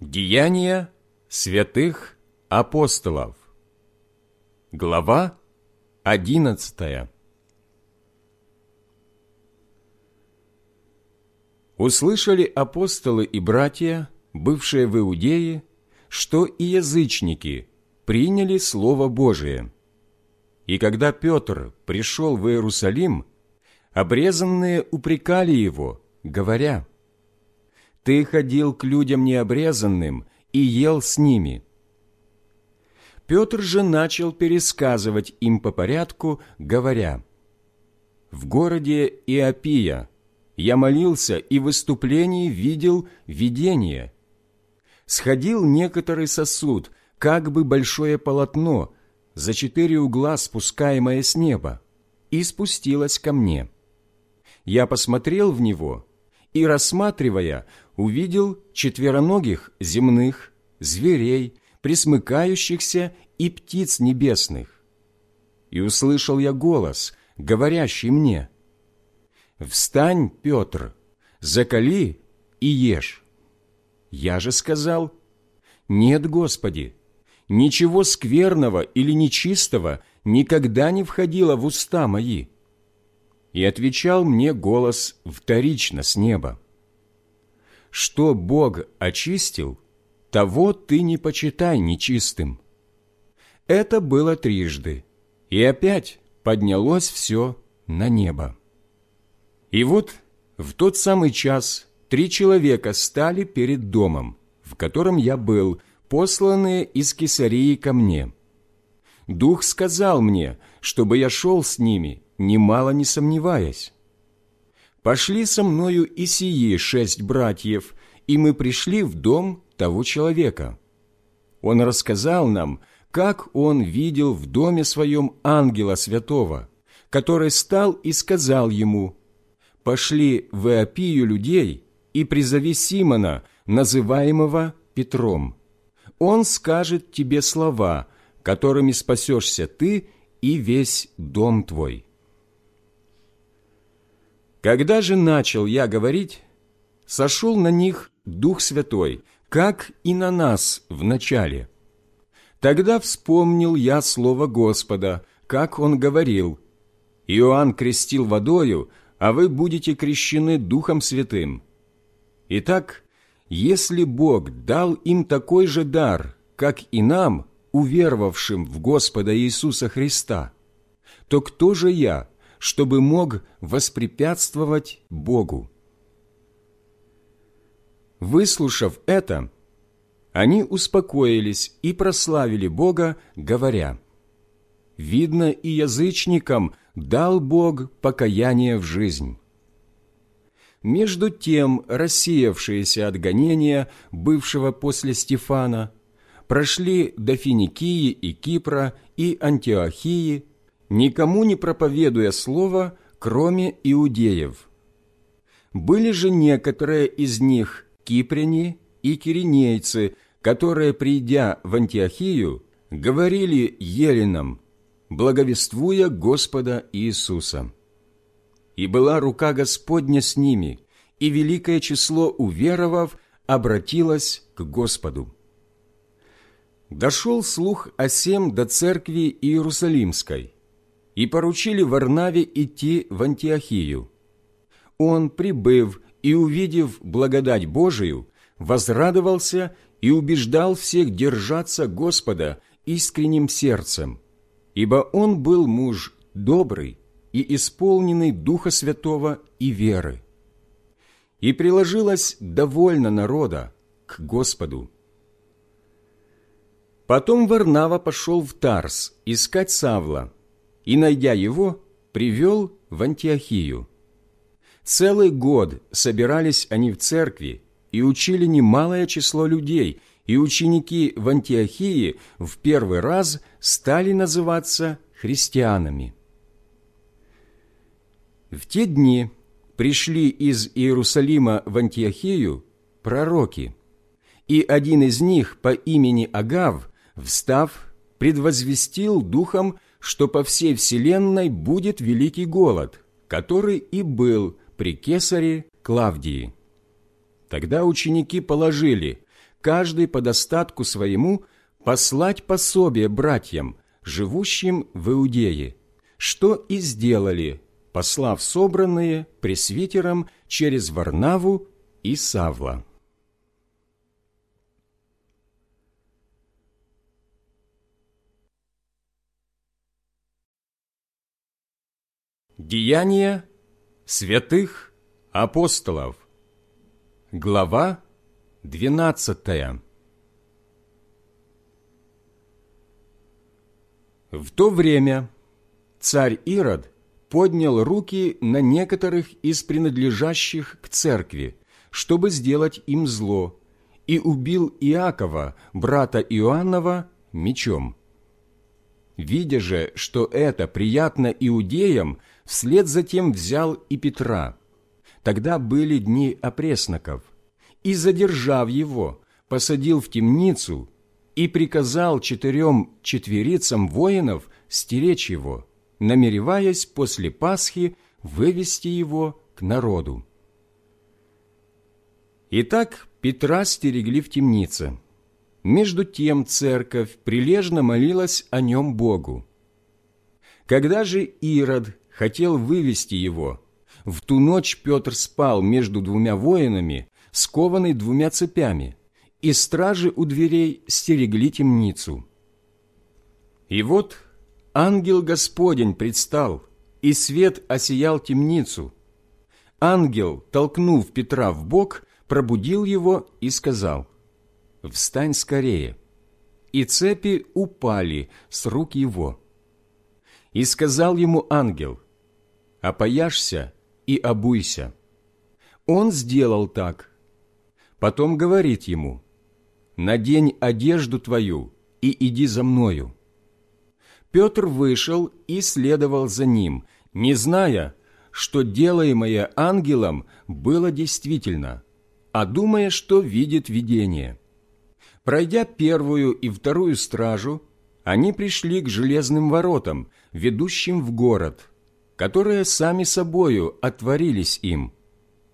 Деяния святых апостолов Глава одиннадцатая Услышали апостолы и братья, бывшие в Иудее, что и язычники приняли Слово Божие. И когда Петр пришел в Иерусалим, обрезанные упрекали его, говоря, «Ты ходил к людям необрезанным и ел с ними». Петр же начал пересказывать им по порядку, говоря, «В городе Иопия я молился и в выступлении видел видение. Сходил некоторый сосуд, как бы большое полотно, за четыре угла спускаемое с неба, и спустилось ко мне. Я посмотрел в него и, рассматривая, увидел четвероногих земных, зверей, присмыкающихся и птиц небесных. И услышал я голос, говорящий мне, «Встань, Петр, закали и ешь». Я же сказал, «Нет, Господи, ничего скверного или нечистого никогда не входило в уста мои». И отвечал мне голос вторично с неба. «Что Бог очистил, того ты не почитай нечистым». Это было трижды, и опять поднялось все на небо. И вот в тот самый час три человека стали перед домом, в котором я был, посланные из Кесарии ко мне. Дух сказал мне, чтобы я шел с ними, немало не сомневаясь. Пошли со мною и сии шесть братьев, и мы пришли в дом того человека. Он рассказал нам, как он видел в доме своем ангела святого, который стал и сказал ему, «Пошли в Иопию людей и призови Симона, называемого Петром. Он скажет тебе слова, которыми спасешься ты и весь дом твой». Когда же начал я говорить, сошел на них Дух Святой, как и на нас в начале. Тогда вспомнил я слово Господа, как Он говорил, «Иоанн крестил водою, а вы будете крещены Духом Святым». Итак, если Бог дал им такой же дар, как и нам, уверовавшим в Господа Иисуса Христа, то кто же я, чтобы мог воспрепятствовать Богу? Выслушав это, они успокоились и прославили Бога, говоря, «Видно, и язычникам дал Бог покаяние в жизнь». Между тем рассеявшиеся от гонения, бывшего после Стефана, прошли до Финикии и Кипра и Антиохии, никому не проповедуя слова, кроме иудеев. Были же некоторые из них кипряне и киринейцы, которые, придя в Антиохию, говорили еленам, благовествуя Господа Иисуса. И была рука Господня с ними, и великое число уверовав обратилось к Господу. Дошел слух о сем до церкви Иерусалимской, и поручили Варнаве идти в Антиохию. Он, прибыв и увидев благодать Божию, возрадовался и убеждал всех держаться Господа искренним сердцем, ибо он был муж добрый и исполненный Духа Святого и веры. И приложилось довольно народа к Господу. Потом Варнава пошел в Тарс искать Савла, и, найдя его, привел в Антиохию. Целый год собирались они в церкви и учили немалое число людей, и ученики в Антиохии в первый раз стали называться христианами. В те дни пришли из Иерусалима в Антиохию пророки, и один из них по имени Агав, встав, предвозвестил духом, что по всей вселенной будет великий голод, который и был при кесаре Клавдии. Тогда ученики положили, каждый по достатку своему послать пособие братьям, живущим в Иудее, что и сделали, послав собранные пресвитером через Варнаву и Савла. Деяния святых апостолов Глава двенадцатая В то время царь Ирод поднял руки на некоторых из принадлежащих к церкви, чтобы сделать им зло, и убил Иакова, брата Иоаннова, мечом. Видя же, что это приятно иудеям, вслед затем взял и Петра. Тогда были дни опресноков. И, задержав его, посадил в темницу и приказал четырем четверицам воинов стеречь его, намереваясь после Пасхи вывести его к народу. Итак, Петра стерегли в темнице. Между тем церковь прилежно молилась о нем Богу. Когда же Ирод хотел вывести его, в ту ночь Петр спал между двумя воинами, скованный двумя цепями, и стражи у дверей стерегли темницу. И вот ангел Господень предстал, и свет осиял темницу. Ангел, толкнув Петра в бок, пробудил его и сказал, «Встань скорее!» И цепи упали с рук его. И сказал ему ангел, «Опояшься и обуйся». Он сделал так. Потом говорит ему, «Надень одежду твою и иди за мною». Петр вышел и следовал за ним, не зная, что делаемое ангелом было действительно, а думая, что видит видение. Пройдя первую и вторую стражу, они пришли к железным воротам, ведущим в город, которые сами собою отворились им.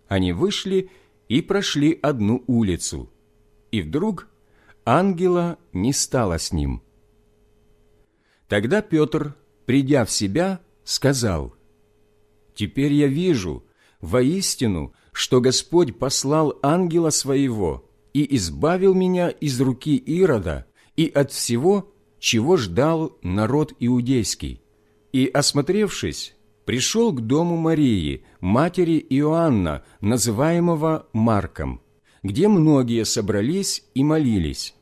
Они вышли и прошли одну улицу, и вдруг ангела не стало с ним. Тогда Петр, придя в себя, сказал, «Теперь я вижу, воистину, что Господь послал ангела своего и избавил меня из руки Ирода и от всего, чего ждал народ иудейский. И, осмотревшись, пришел к дому Марии, матери Иоанна, называемого Марком, где многие собрались и молились.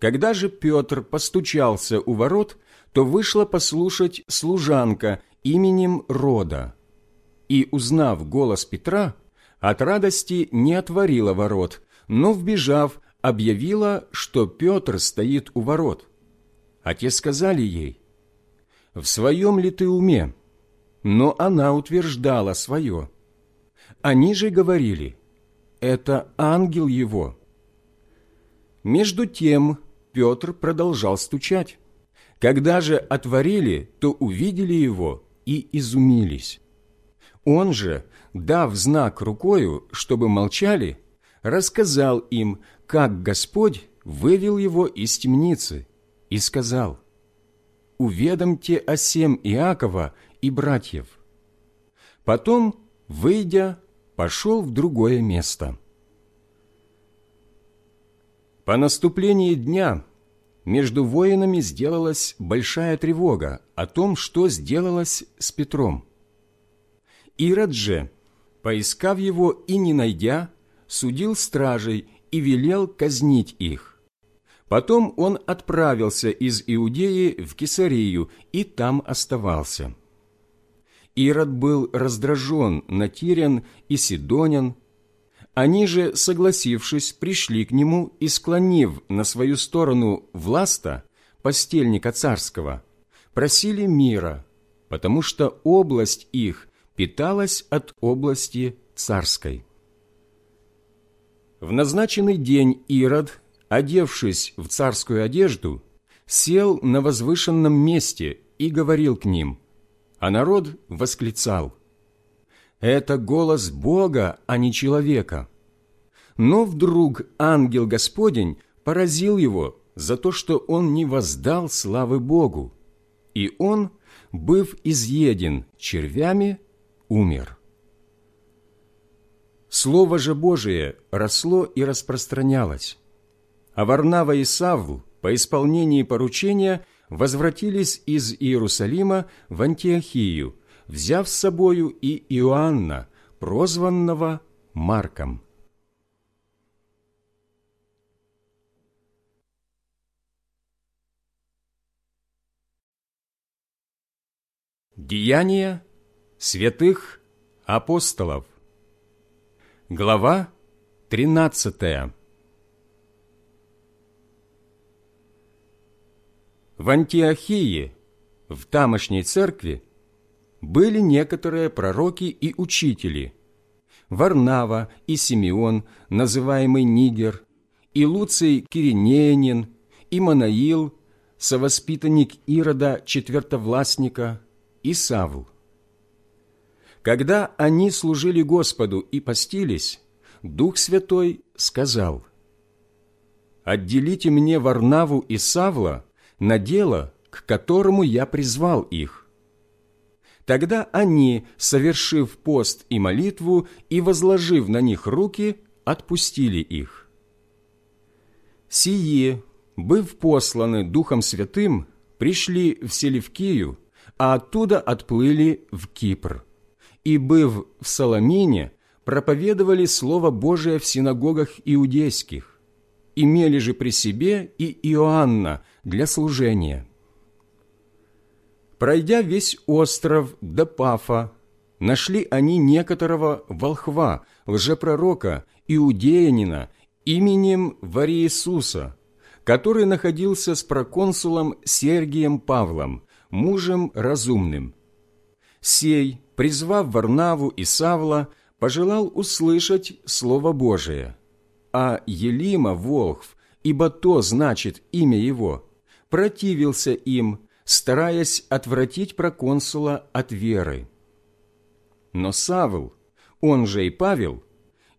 Когда же Петр постучался у ворот, то вышла послушать служанка именем Рода. И, узнав голос Петра, от радости не отворила ворот, но, вбежав, объявила, что Петр стоит у ворот. А те сказали ей, «В своем ли ты уме?» Но она утверждала свое. Они же говорили, «Это ангел его». Между тем Петр продолжал стучать. Когда же отворили, то увидели его и изумились. Он же, дав знак рукою, чтобы молчали, рассказал им, как Господь вывел его из темницы, и сказал, «Уведомьте о сем Иакова и братьев». Потом, выйдя, пошел в другое место. По наступлении дня между воинами сделалась большая тревога о том, что сделалось с Петром. Ирод же, поискав его и не найдя, судил стражей и велел казнить их. Потом он отправился из Иудеи в Кесарию и там оставался. Ирод был раздражен на Тирян и Сидонян. Они же, согласившись, пришли к нему и, склонив на свою сторону власта, постельника царского, просили мира, потому что область их питалась от области царской. В назначенный день Ирод, одевшись в царскую одежду, сел на возвышенном месте и говорил к ним, а народ восклицал, «Это голос Бога, а не человека». Но вдруг ангел Господень поразил его за то, что он не воздал славы Богу, и он, быв изъеден червями, умер. Слово же Божие росло и распространялось, а Варнава и Савл по исполнении поручения возвратились из Иерусалима в Антиохию, взяв с собою и Иоанна, прозванного Марком. Деяния святых апостолов Глава тринадцатая В Антиохии, в тамошней церкви, были некоторые пророки и учители, Варнава и Симеон, называемый Нигер, и Луций Киринеянин, и Манаил, совоспитанник Ирода четвертовластника, и Савл. Когда они служили Господу и постились, Дух Святой сказал, «Отделите мне Варнаву и Савла на дело, к которому я призвал их». Тогда они, совершив пост и молитву и возложив на них руки, отпустили их. Сие, быв посланы Духом Святым, пришли в Селевкию, а оттуда отплыли в Кипр. И, быв в Соломине, проповедовали Слово Божие в синагогах иудейских, имели же при себе и Иоанна для служения. Пройдя весь остров до Пафа, нашли они некоторого волхва, лжепророка, иудеянина, именем Вариисуса, который находился с проконсулом Сергием Павлом, мужем разумным. Сей, призвав Варнаву и Савла, пожелал услышать Слово Божие. А Елима Волхв, ибо то значит имя его, противился им, стараясь отвратить проконсула от веры. Но Савл, он же и Павел,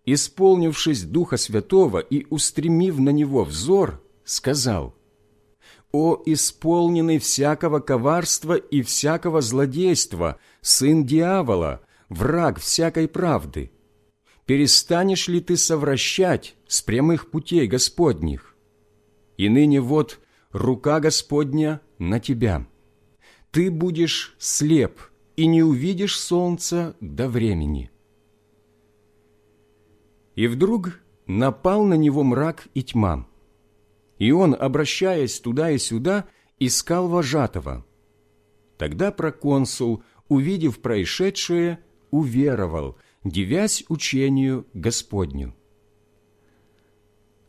исполнившись Духа Святого и устремив на него взор, сказал, «О исполненный всякого коварства и всякого злодейства, сын дьявола, враг всякой правды! Перестанешь ли ты совращать с прямых путей Господних? И ныне вот рука Господня на тебя. Ты будешь слеп и не увидишь солнца до времени». И вдруг напал на него мрак и тьма и он, обращаясь туда и сюда, искал вожатого. Тогда проконсул, увидев происшедшее, уверовал, девясь учению Господню.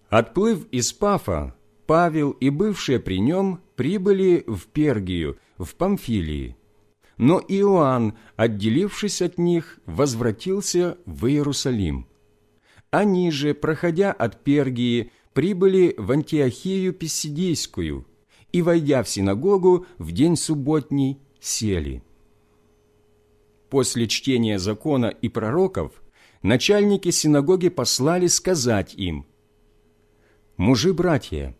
Отплыв из Пафа, Павел и бывшие при нем прибыли в Пергию, в Памфилии. Но Иоанн, отделившись от них, возвратился в Иерусалим. Они же, проходя от Пергии, прибыли в Антиохию Писидийскую и, войдя в синагогу, в день субботний сели. После чтения закона и пророков начальники синагоги послали сказать им, «Мужи-братья,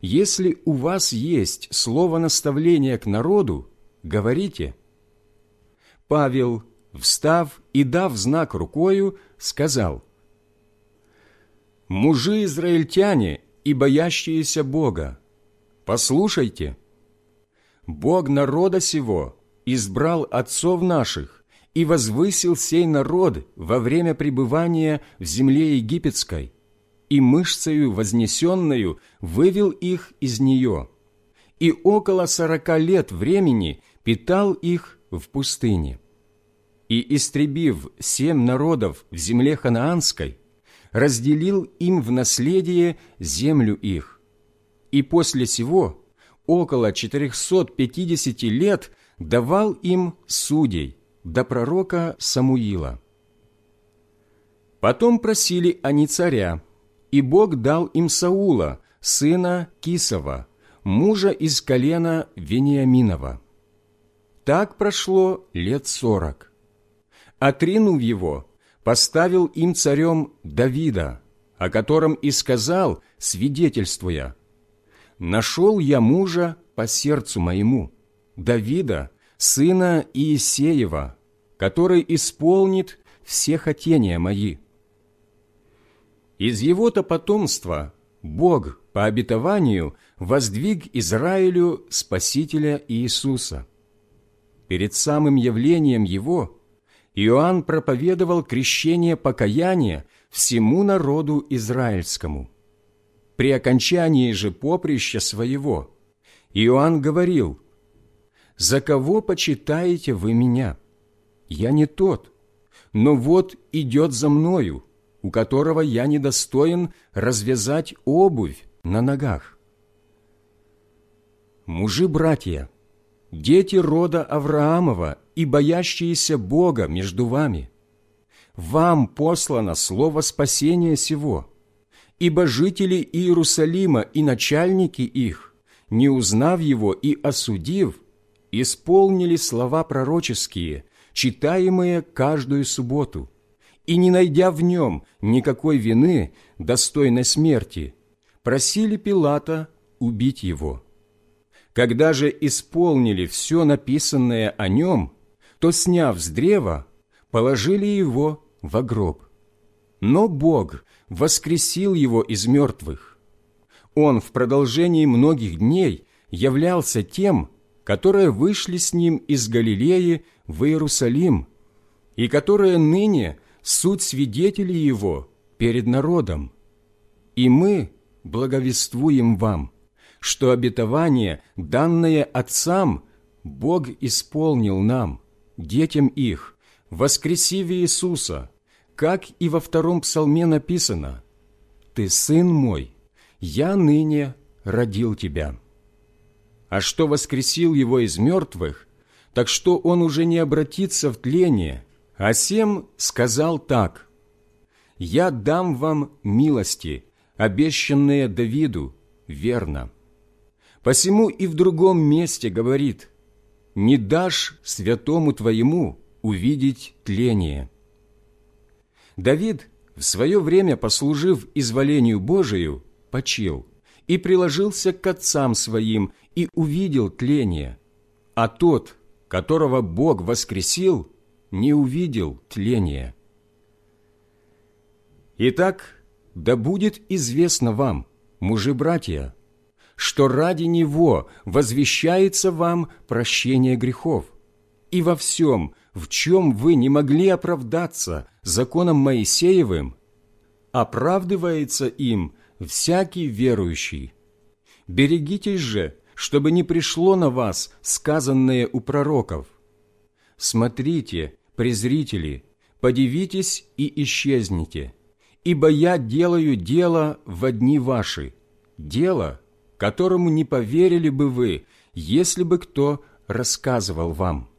если у вас есть слово наставления к народу, говорите». Павел, встав и дав знак рукою, сказал – мужи израильтяне и боящиеся Бога, послушайте, Бог народа сего избрал отцов наших и возвысил сей народ во время пребывания в земле египетской, и мышцею вознесенную вывел их из нее, и около сорока лет времени питал их в пустыне. И, истребив семь народов в земле ханаанской, разделил им в наследие землю их. И после сего, около 450 лет, давал им судей до пророка Самуила. Потом просили они царя, и Бог дал им Саула, сына Кисова, мужа из колена Вениаминова. Так прошло лет сорок. Отринув его, поставил им царем Давида, о котором и сказал, свидетельствуя, «Нашел я мужа по сердцу моему, Давида, сына Иисеева, который исполнит все хотения мои». Из его-то потомства Бог по обетованию воздвиг Израилю Спасителя Иисуса. Перед самым явлением Его Иоанн проповедовал крещение покаяния всему народу израильскому. При окончании же поприща своего Иоанн говорил, «За кого почитаете вы меня? Я не тот, но вот идет за мною, у которого я недостоин развязать обувь на ногах. Мужи-братья, дети рода Авраамова и боящиеся Бога между вами, вам послано слово спасения сего, ибо жители Иерусалима и начальники их, не узнав его и осудив, исполнили слова пророческие, читаемые каждую субботу, и, не найдя в нем никакой вины, достойной смерти, просили Пилата убить его. Когда же исполнили все написанное о нем, то, сняв с древа, положили его в гроб. Но Бог воскресил его из мертвых. Он в продолжении многих дней являлся тем, которые вышли с ним из Галилеи в Иерусалим, и которые ныне суть свидетелей Его перед народом. И мы благовествуем вам, что обетование, данное отцам, Бог исполнил нам, детям их, воскресив Иисуса, как и во втором псалме написано «Ты сын мой, я ныне родил тебя». А что воскресил его из мертвых, так что он уже не обратится в тление – Асем сказал так, «Я дам вам милости, обещанные Давиду, верно. Посему и в другом месте говорит, не дашь святому твоему увидеть тление». Давид, в свое время послужив изволению Божию, почил и приложился к отцам своим и увидел тление, а тот, которого Бог воскресил, не увидел тления. Итак, да будет известно вам, мужи-братья, что ради Него возвещается вам прощение грехов, и во всем, в чем вы не могли оправдаться законом Моисеевым, оправдывается им всякий верующий. Берегитесь же, чтобы не пришло на вас сказанное у пророков. Смотрите, презрители, подивитесь и исчезните, ибо я делаю дело в одни ваши, дело, которому не поверили бы вы, если бы кто рассказывал вам».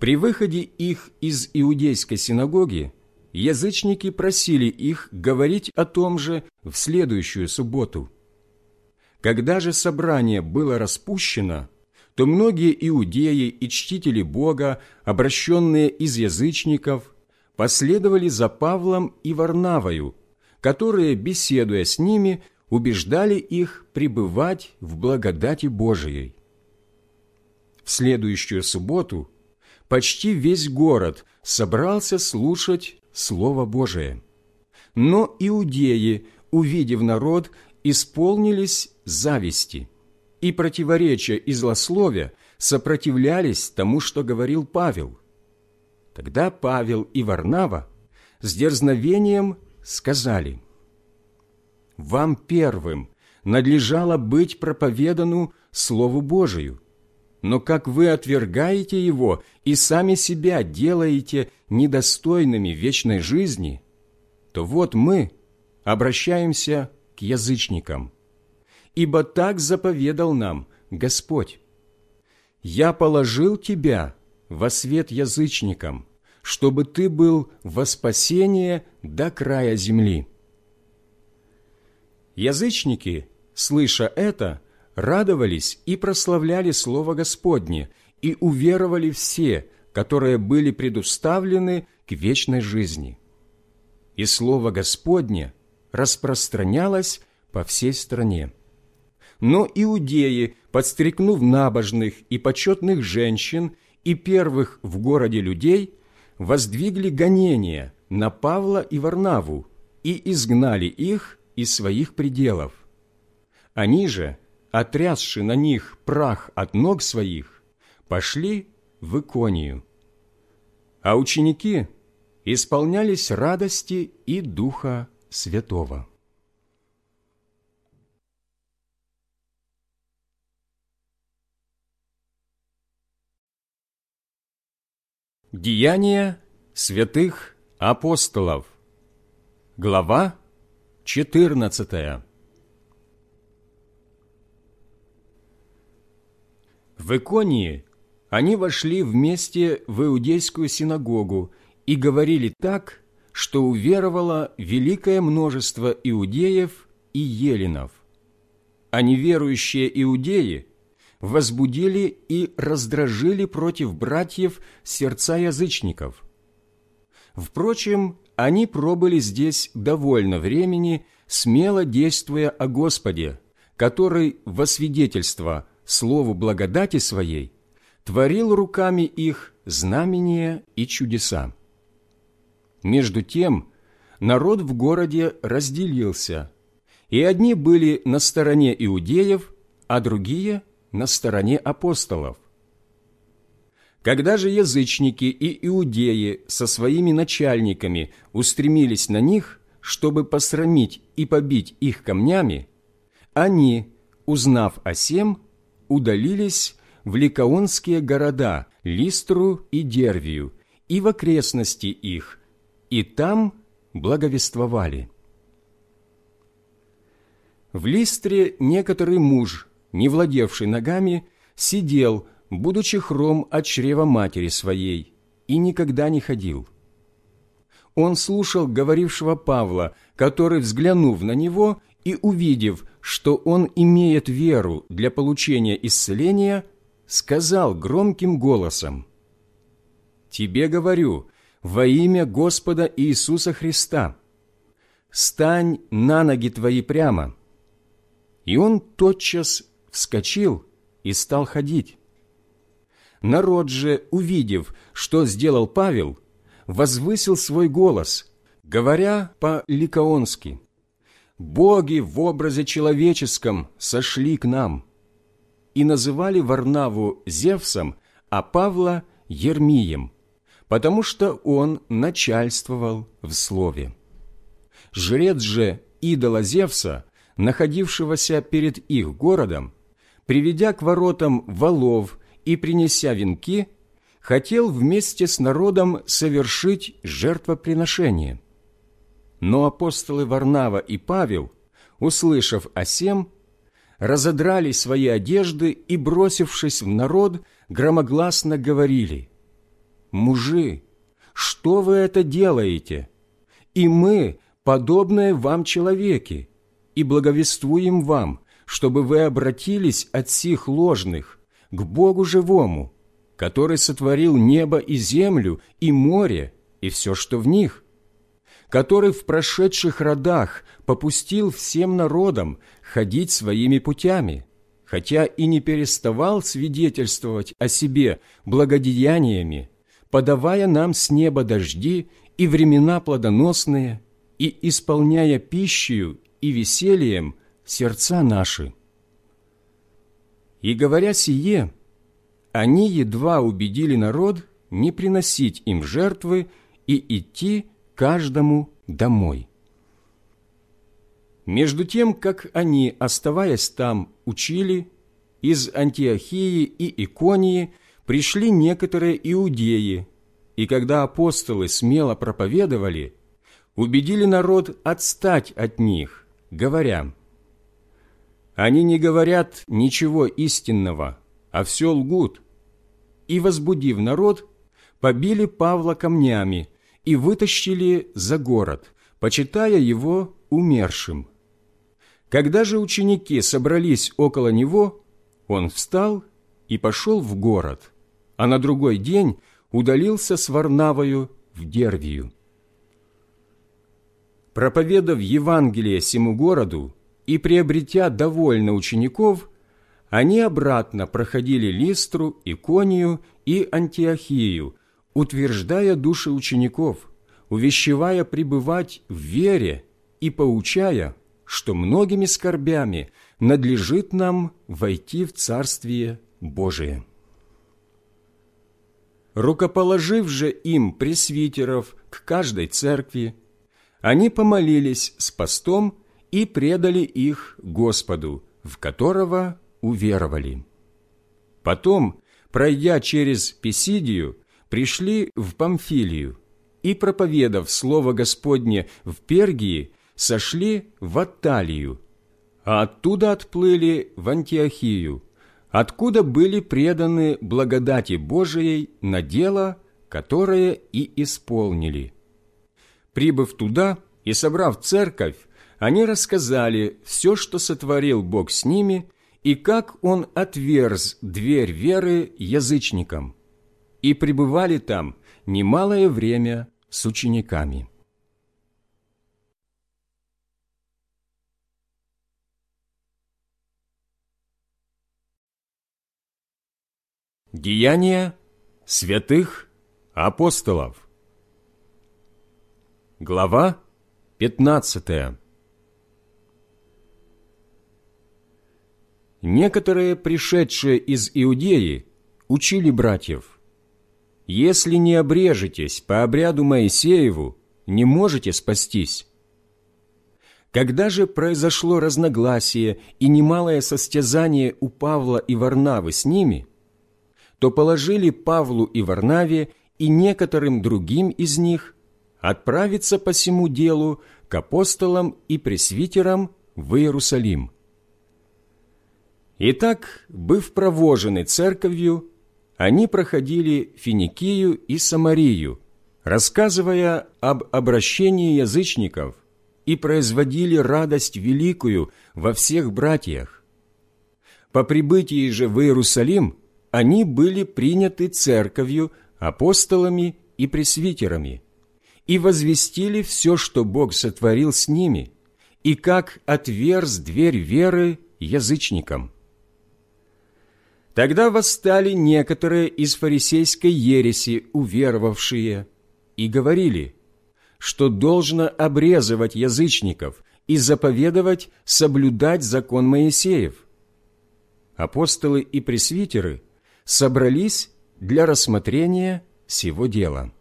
При выходе их из иудейской синагоги язычники просили их говорить о том же в следующую субботу. Когда же собрание было распущено, то многие иудеи и чтители Бога, обращенные из язычников, последовали за Павлом и Варнавою, которые, беседуя с ними, убеждали их пребывать в благодати Божией. В следующую субботу почти весь город собрался слушать Слово Божие. Но иудеи, увидев народ, исполнились зависти – и противоречия и злословия сопротивлялись тому, что говорил Павел. Тогда Павел и Варнава с дерзновением сказали, «Вам первым надлежало быть проповедану Слову Божию, но как вы отвергаете его и сами себя делаете недостойными вечной жизни, то вот мы обращаемся к язычникам» ибо так заповедал нам Господь. «Я положил тебя во свет язычникам, чтобы ты был во спасение до края земли». Язычники, слыша это, радовались и прославляли Слово Господне, и уверовали все, которые были предуставлены к вечной жизни. и слово Господне распространялось по всей стране. Но иудеи, подстрекнув набожных и почетных женщин и первых в городе людей, воздвигли гонения на Павла и Варнаву и изгнали их из своих пределов. Они же, отрясши на них прах от ног своих, пошли в Иконию. А ученики исполнялись радости и Духа Святого. Деяния святых апостолов Глава 14 В Иконии они вошли вместе в Иудейскую синагогу и говорили так, что уверовало великое множество иудеев и еленов. А неверующие иудеи возбудили и раздражили против братьев сердца язычников. Впрочем, они пробыли здесь довольно времени, смело действуя о Господе, который во свидетельство слову благодати своей творил руками их знамения и чудеса. Между тем народ в городе разделился, и одни были на стороне иудеев, а другие – на стороне апостолов. Когда же язычники и иудеи со своими начальниками устремились на них, чтобы посрамить и побить их камнями, они, узнав о сем, удалились в ликаонские города Листру и Дервию и в окрестности их, и там благовествовали. В Листре некоторый муж, не владевший ногами, сидел, будучи хром от чрева матери своей, и никогда не ходил. Он слушал говорившего Павла, который, взглянув на него и увидев, что он имеет веру для получения исцеления, сказал громким голосом, «Тебе говорю, во имя Господа Иисуса Христа, стань на ноги твои прямо». И он тотчас вскочил и стал ходить. Народ же, увидев, что сделал Павел, возвысил свой голос, говоря по-ликаонски, «Боги в образе человеческом сошли к нам» и называли Варнаву Зевсом, а Павла – Ермием, потому что он начальствовал в слове. Жрец же идола Зевса, находившегося перед их городом, приведя к воротам валов и принеся венки, хотел вместе с народом совершить жертвоприношение. Но апостолы Варнава и Павел, услышав о сем, разодрали свои одежды и, бросившись в народ, громогласно говорили, «Мужи, что вы это делаете? И мы, подобные вам человеки, и благовествуем вам, чтобы вы обратились от сих ложных к Богу живому, который сотворил небо и землю, и море, и все, что в них, который в прошедших родах попустил всем народам ходить своими путями, хотя и не переставал свидетельствовать о себе благодеяниями, подавая нам с неба дожди и времена плодоносные, и исполняя пищей и весельем сердца наши. И говоря сие, они едва убедили народ не приносить им жертвы и идти каждому домой. Между тем, как они, оставаясь там, учили, из Антиохии и Иконии пришли некоторые иудеи, и когда апостолы смело проповедовали, убедили народ отстать от них, говоря, они не говорят ничего истинного, а все лгут. И, возбудив народ, побили Павла камнями и вытащили за город, почитая его умершим. Когда же ученики собрались около него, он встал и пошел в город, а на другой день удалился с Варнавою в Дервию. проповедав Евангелие всему городу и приобретя довольно учеников, они обратно проходили Листру, Иконию и Антиохию, утверждая души учеников, увещевая пребывать в вере и поучая, что многими скорбями надлежит нам войти в Царствие Божие. Рукоположив же им пресвитеров к каждой церкви, они помолились с постом и предали их Господу, в которого уверовали. Потом, пройдя через Писидию, пришли в Памфилию и, проповедав Слово Господне в Пергии, сошли в Атталию, а оттуда отплыли в Антиохию, откуда были преданы благодати Божией на дело, которое и исполнили. Прибыв туда и собрав церковь, они рассказали все, что сотворил Бог с ними, и как Он отверз дверь веры язычникам, и пребывали там немалое время с учениками. Деяния святых апостолов Глава 15 Некоторые, пришедшие из Иудеи, учили братьев, «Если не обрежетесь по обряду Моисееву, не можете спастись». Когда же произошло разногласие и немалое состязание у Павла и Варнавы с ними, то положили Павлу и Варнаве и некоторым другим из них отправиться по всему делу к апостолам и пресвитерам в Иерусалим. Итак, быв провожены церковью, они проходили Финикию и Самарию, рассказывая об обращении язычников и производили радость великую во всех братьях. По прибытии же в Иерусалим они были приняты церковью, апостолами и пресвитерами и возвестили все, что Бог сотворил с ними, и как отверз дверь веры язычникам. Тогда восстали некоторые из фарисейской ереси, уверовавшие, и говорили, что должно обрезывать язычников и заповедовать соблюдать закон Моисеев. Апостолы и пресвитеры – собрались для рассмотрения сего дела.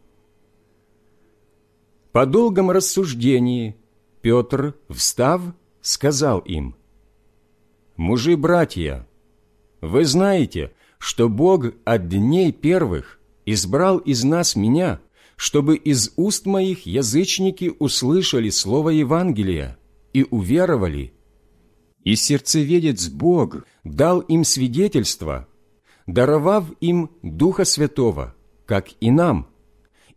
По долгом рассуждении Петр, встав, сказал им, «Мужи-братья, вы знаете, что Бог от дней первых избрал из нас меня, чтобы из уст моих язычники услышали слово Евангелия и уверовали. И сердцеведец Бог дал им свидетельство, даровав им Духа Святого, как и нам,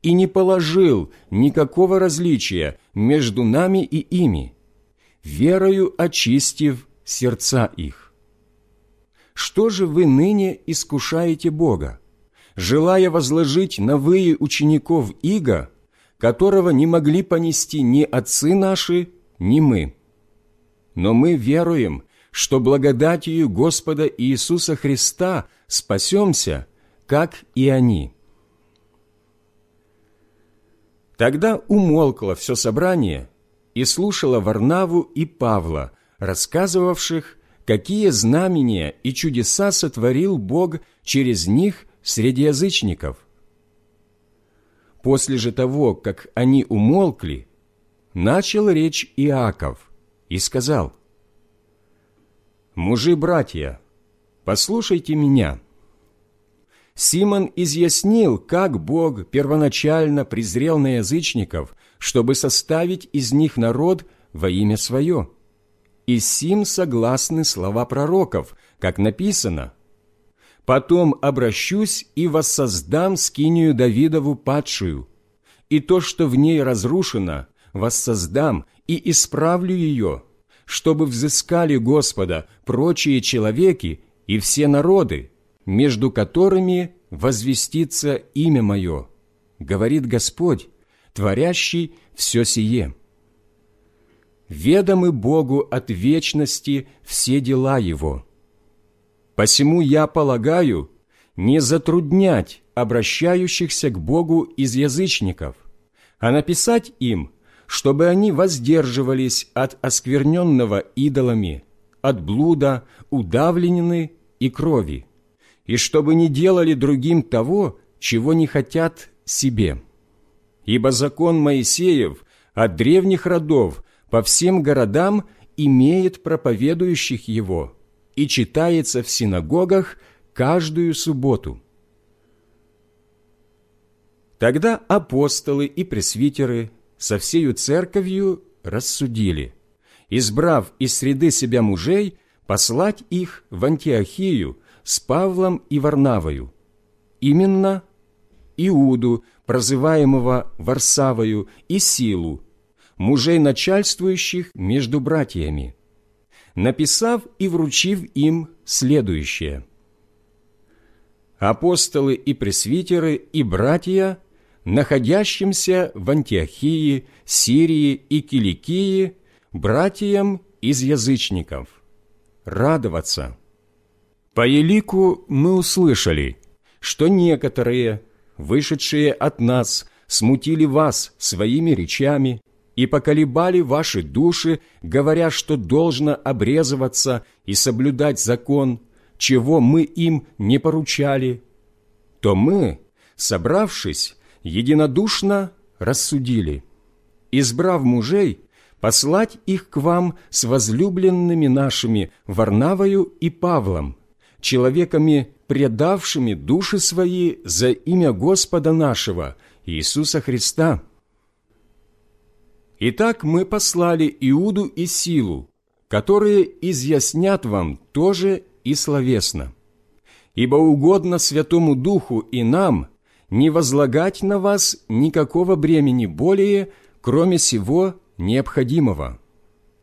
и не положил никакого различия между нами и ими, верою очистив сердца их. Что же вы ныне искушаете Бога, желая возложить на вы учеников Иго, которого не могли понести ни отцы наши, ни мы? Но мы веруем, что благодатью Господа Иисуса Христа спасемся, как и они». Тогда умолкло все собрание и слушало Варнаву и Павла, рассказывавших, какие знамения и чудеса сотворил Бог через них среди язычников. После же того, как они умолкли, начал речь Иаков и сказал – «Мужи-братья, послушайте меня». Симон изъяснил, как Бог первоначально презрел на язычников, чтобы составить из них народ во имя Свое. И сим согласны слова пророков, как написано «Потом обращусь и воссоздам скинию Давидову падшую, и то, что в ней разрушено, воссоздам и исправлю ее, чтобы взыскали Господа прочие человеки и все народы, между которыми возвестится имя Мое, говорит Господь, творящий все сие. Ведомы Богу от вечности все дела Его. Посему я полагаю не затруднять обращающихся к Богу из язычников, а написать им, чтобы они воздерживались от оскверненного идолами, от блуда, удавленины и крови, и чтобы не делали другим того, чего не хотят себе. Ибо закон Моисеев от древних родов по всем городам имеет проповедующих его и читается в синагогах каждую субботу. Тогда апостолы и пресвитеры со всею церковью рассудили, избрав из среды себя мужей, послать их в Антиохию с Павлом и Варнавою, именно Иуду, прозываемого Варсавою, и Силу, мужей начальствующих между братьями, написав и вручив им следующее. Апостолы и пресвитеры и братья, находящимся в Антиохии, Сирии и Киликии, братьям из язычников, радоваться. По елику мы услышали, что некоторые, вышедшие от нас, смутили вас своими речами, и поколебали ваши души, говоря, что должно обрезываться и соблюдать закон, чего мы им не поручали, то мы, собравшись, единодушно рассудили, избрав мужей, послать их к вам с возлюбленными нашими Варнавою и Павлом, человеками, предавшими души свои за имя Господа нашего, Иисуса Христа, Итак, мы послали Иуду и Силу, которые изъяснят вам тоже и словесно. Ибо угодно Святому Духу и нам не возлагать на вас никакого бремени более, кроме всего необходимого.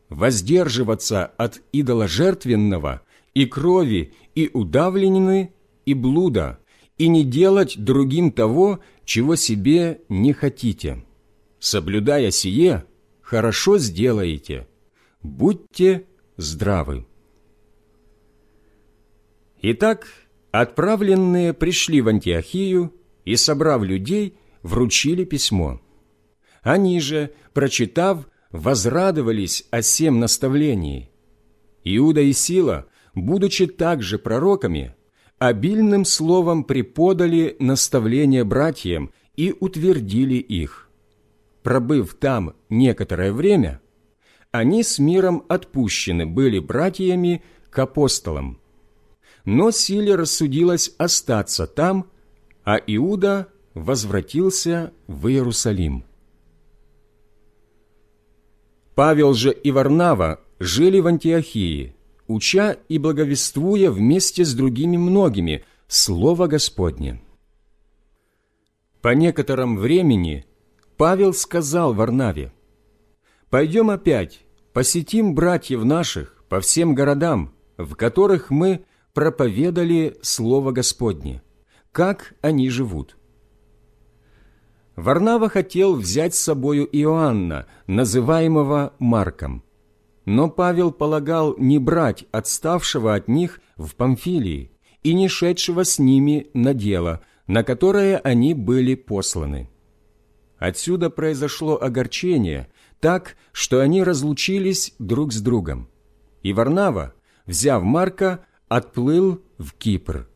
Воздерживаться от идоложертвенного и крови, и удавленины, и блуда, и не делать другим того, чего себе не хотите. Соблюдая сие, хорошо сделаете. Будьте здравы. Итак, отправленные пришли в Антиохию и, собрав людей, вручили письмо. Они же, прочитав, возрадовались о сем наставлении. Иуда и Сила, будучи также пророками, обильным словом преподали наставление братьям и утвердили их пробыв там некоторое время, они с миром отпущены были братьями к апостолам. Но Силе рассудилось остаться там, а Иуда возвратился в Иерусалим. Павел же и Варнава жили в Антиохии, уча и благовествуя вместе с другими многими Слово Господне. По некотором времени Павел сказал Варнаве, «Пойдем опять, посетим братьев наших по всем городам, в которых мы проповедали Слово Господне, как они живут». Варнава хотел взять с собою Иоанна, называемого Марком. Но Павел полагал не брать отставшего от них в Памфилии и не шедшего с ними на дело, на которое они были посланы. Отсюда произошло огорчение, так, что они разлучились друг с другом. И Варнава, взяв Марка, отплыл в Кипр.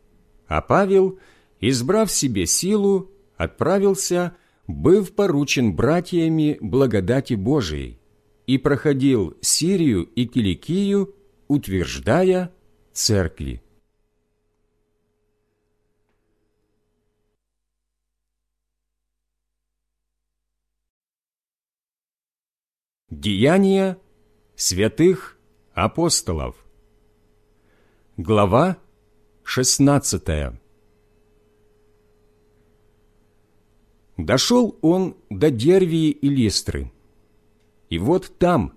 А Павел, избрав себе силу, отправился, быв поручен братьями благодати Божией, и проходил Сирию и Киликию, утверждая церкви. Деяния святых апостолов. Глава 16 Дошел он до Дервии и Листры. И вот там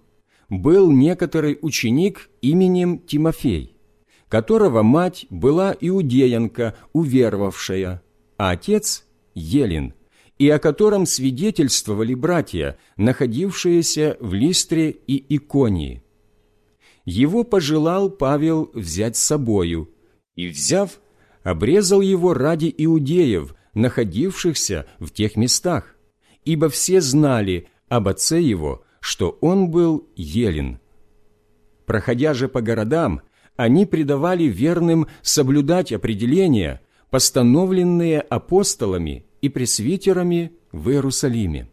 был некоторый ученик именем Тимофей, которого мать была иудеянка, уверовавшая, а отец – Елин, и о котором свидетельствовали братья, находившиеся в Листре и Иконии. Его пожелал Павел взять с собою, и, взяв, обрезал его ради иудеев, находившихся в тех местах, ибо все знали об отце его, что он был елен. Проходя же по городам, они придавали верным соблюдать определения, постановленные апостолами и пресвитерами в Иерусалиме.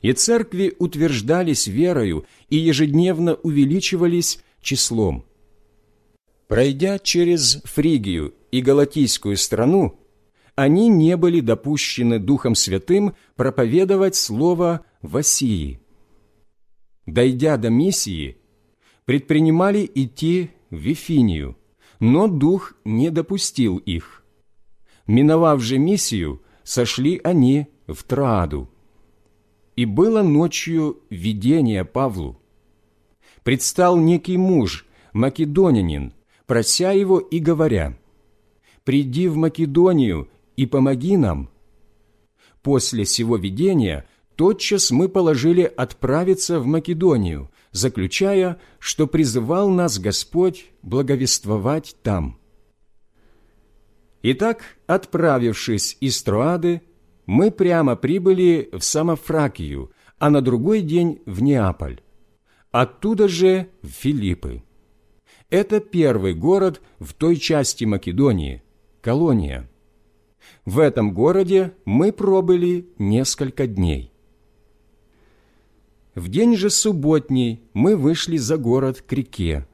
И церкви утверждались верою и ежедневно увеличивались числом. Пройдя через Фригию и Галатийскую страну, они не были допущены Духом Святым проповедовать Слово в Осии. Дойдя до миссии, предпринимали идти в Вифинию, но Дух не допустил их. Миновав же миссию, сошли они в Трааду. И было ночью видение Павлу. Предстал некий муж, македонянин, прося его и говоря, «Приди в Македонию и помоги нам». После сего видения тотчас мы положили отправиться в Македонию, заключая, что призывал нас Господь благовествовать там. Итак, отправившись из Троады, мы прямо прибыли в Самофракию, а на другой день в Неаполь. Оттуда же в Филиппы. Это первый город в той части Македонии, колония. В этом городе мы пробыли несколько дней. В день же субботний мы вышли за город к реке,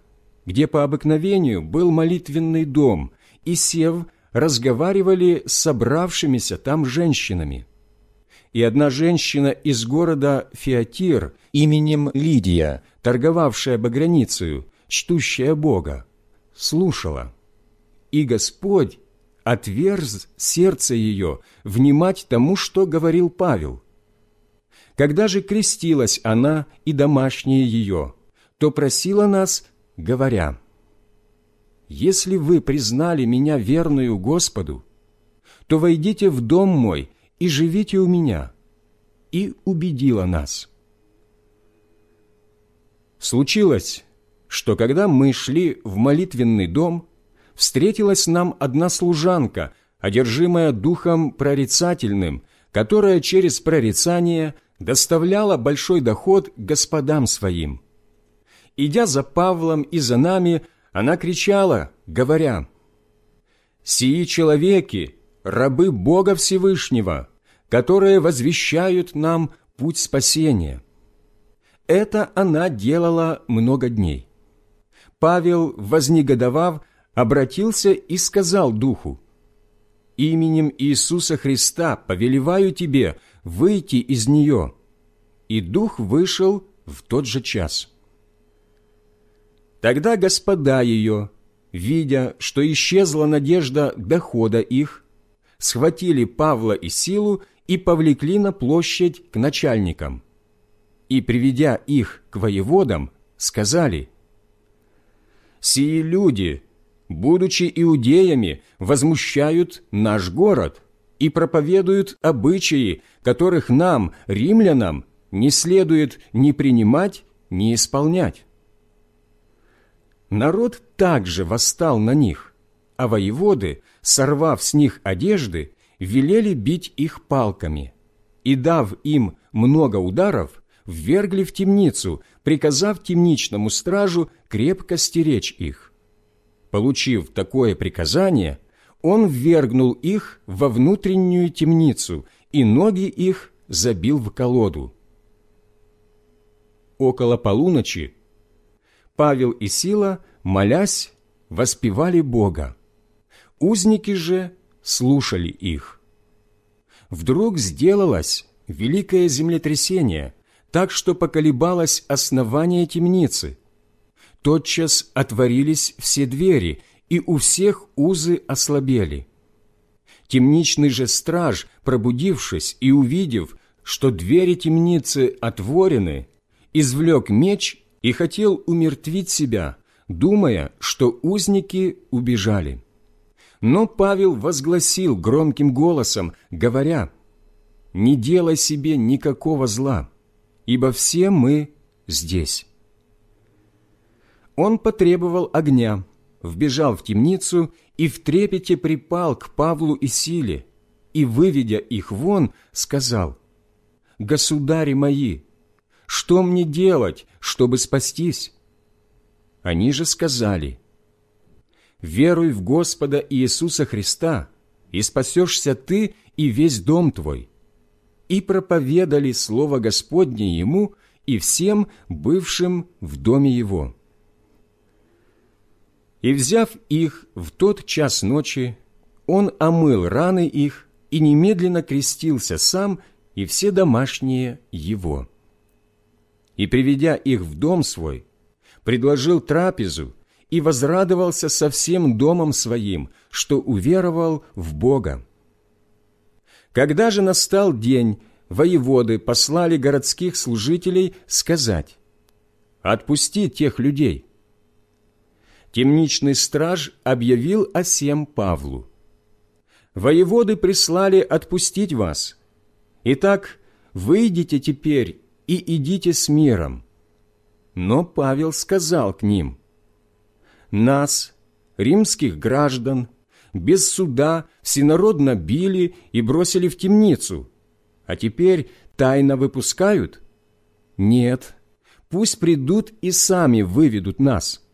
где по обыкновению был молитвенный дом, и, сев, разговаривали с собравшимися там женщинами. И одна женщина из города Фиатир именем Лидия, торговавшая баграницею, чтущая Бога, слушала. И Господь отверз сердце ее внимать тому, что говорил Павел. Когда же крестилась она и домашние ее, то просила нас, говоря, «Если вы признали меня верную Господу, то войдите в дом мой и живите у меня», и убедила нас. Случилось, что когда мы шли в молитвенный дом, встретилась нам одна служанка, одержимая духом прорицательным, которая через прорицание доставляла большой доход господам своим. Идя за Павлом и за нами, она кричала, говоря, «Сии человеки, рабы Бога Всевышнего, которые возвещают нам путь спасения». Это она делала много дней. Павел, вознегодовав, обратился и сказал Духу, «Именем Иисуса Христа повелеваю тебе выйти из нее». И Дух вышел в тот же час. Тогда господа ее, видя, что исчезла надежда дохода их, схватили Павла и Силу и повлекли на площадь к начальникам. И, приведя их к воеводам, сказали, «Сии люди, будучи иудеями, возмущают наш город и проповедуют обычаи, которых нам, римлянам, не следует ни принимать, ни исполнять. Народ также восстал на них, а воеводы, сорвав с них одежды, велели бить их палками, и, дав им много ударов, ввергли в темницу, приказав темничному стражу крепко стеречь их. Получив такое приказание, он ввергнул их во внутреннюю темницу, и ноги их забил в колоду. Около полуночи Павел и Сила, молясь, воспевали Бога. Узники же слушали их. Вдруг сделалось великое землетрясение, так что поколебалось основание темницы. Тотчас отворились все двери, и у всех узы ослабели. Темничный же страж, пробудившись и увидев, что двери темницы отворены, извлек меч и хотел умертвить себя, думая, что узники убежали. Но Павел возгласил громким голосом, говоря, не делай себе никакого зла, ибо все мы здесь». Он потребовал огня, вбежал в темницу и в трепете припал к Павлу и Силе, и, выведя их вон, сказал, «Государи мои, что мне делать, чтобы спастись?» Они же сказали, «Веруй в Господа Иисуса Христа, и спасешься ты и весь дом твой». И проповедали Слово Господне ему и всем бывшим в доме его. И, взяв их в тот час ночи, он омыл раны их и немедленно крестился сам и все домашние его. И, приведя их в дом свой, предложил трапезу и возрадовался со всем домом своим, что уверовал в Бога. Когда же настал день, воеводы послали городских служителей сказать, «Отпусти тех людей, темничный страж объявил о сем Павлу. «Воеводы прислали отпустить вас. Итак, выйдите теперь и идите с миром». Но Павел сказал к ним, «Нас, римских граждан, без суда всенародно били и бросили в темницу, а теперь тайно выпускают? Нет, пусть придут и сами выведут нас»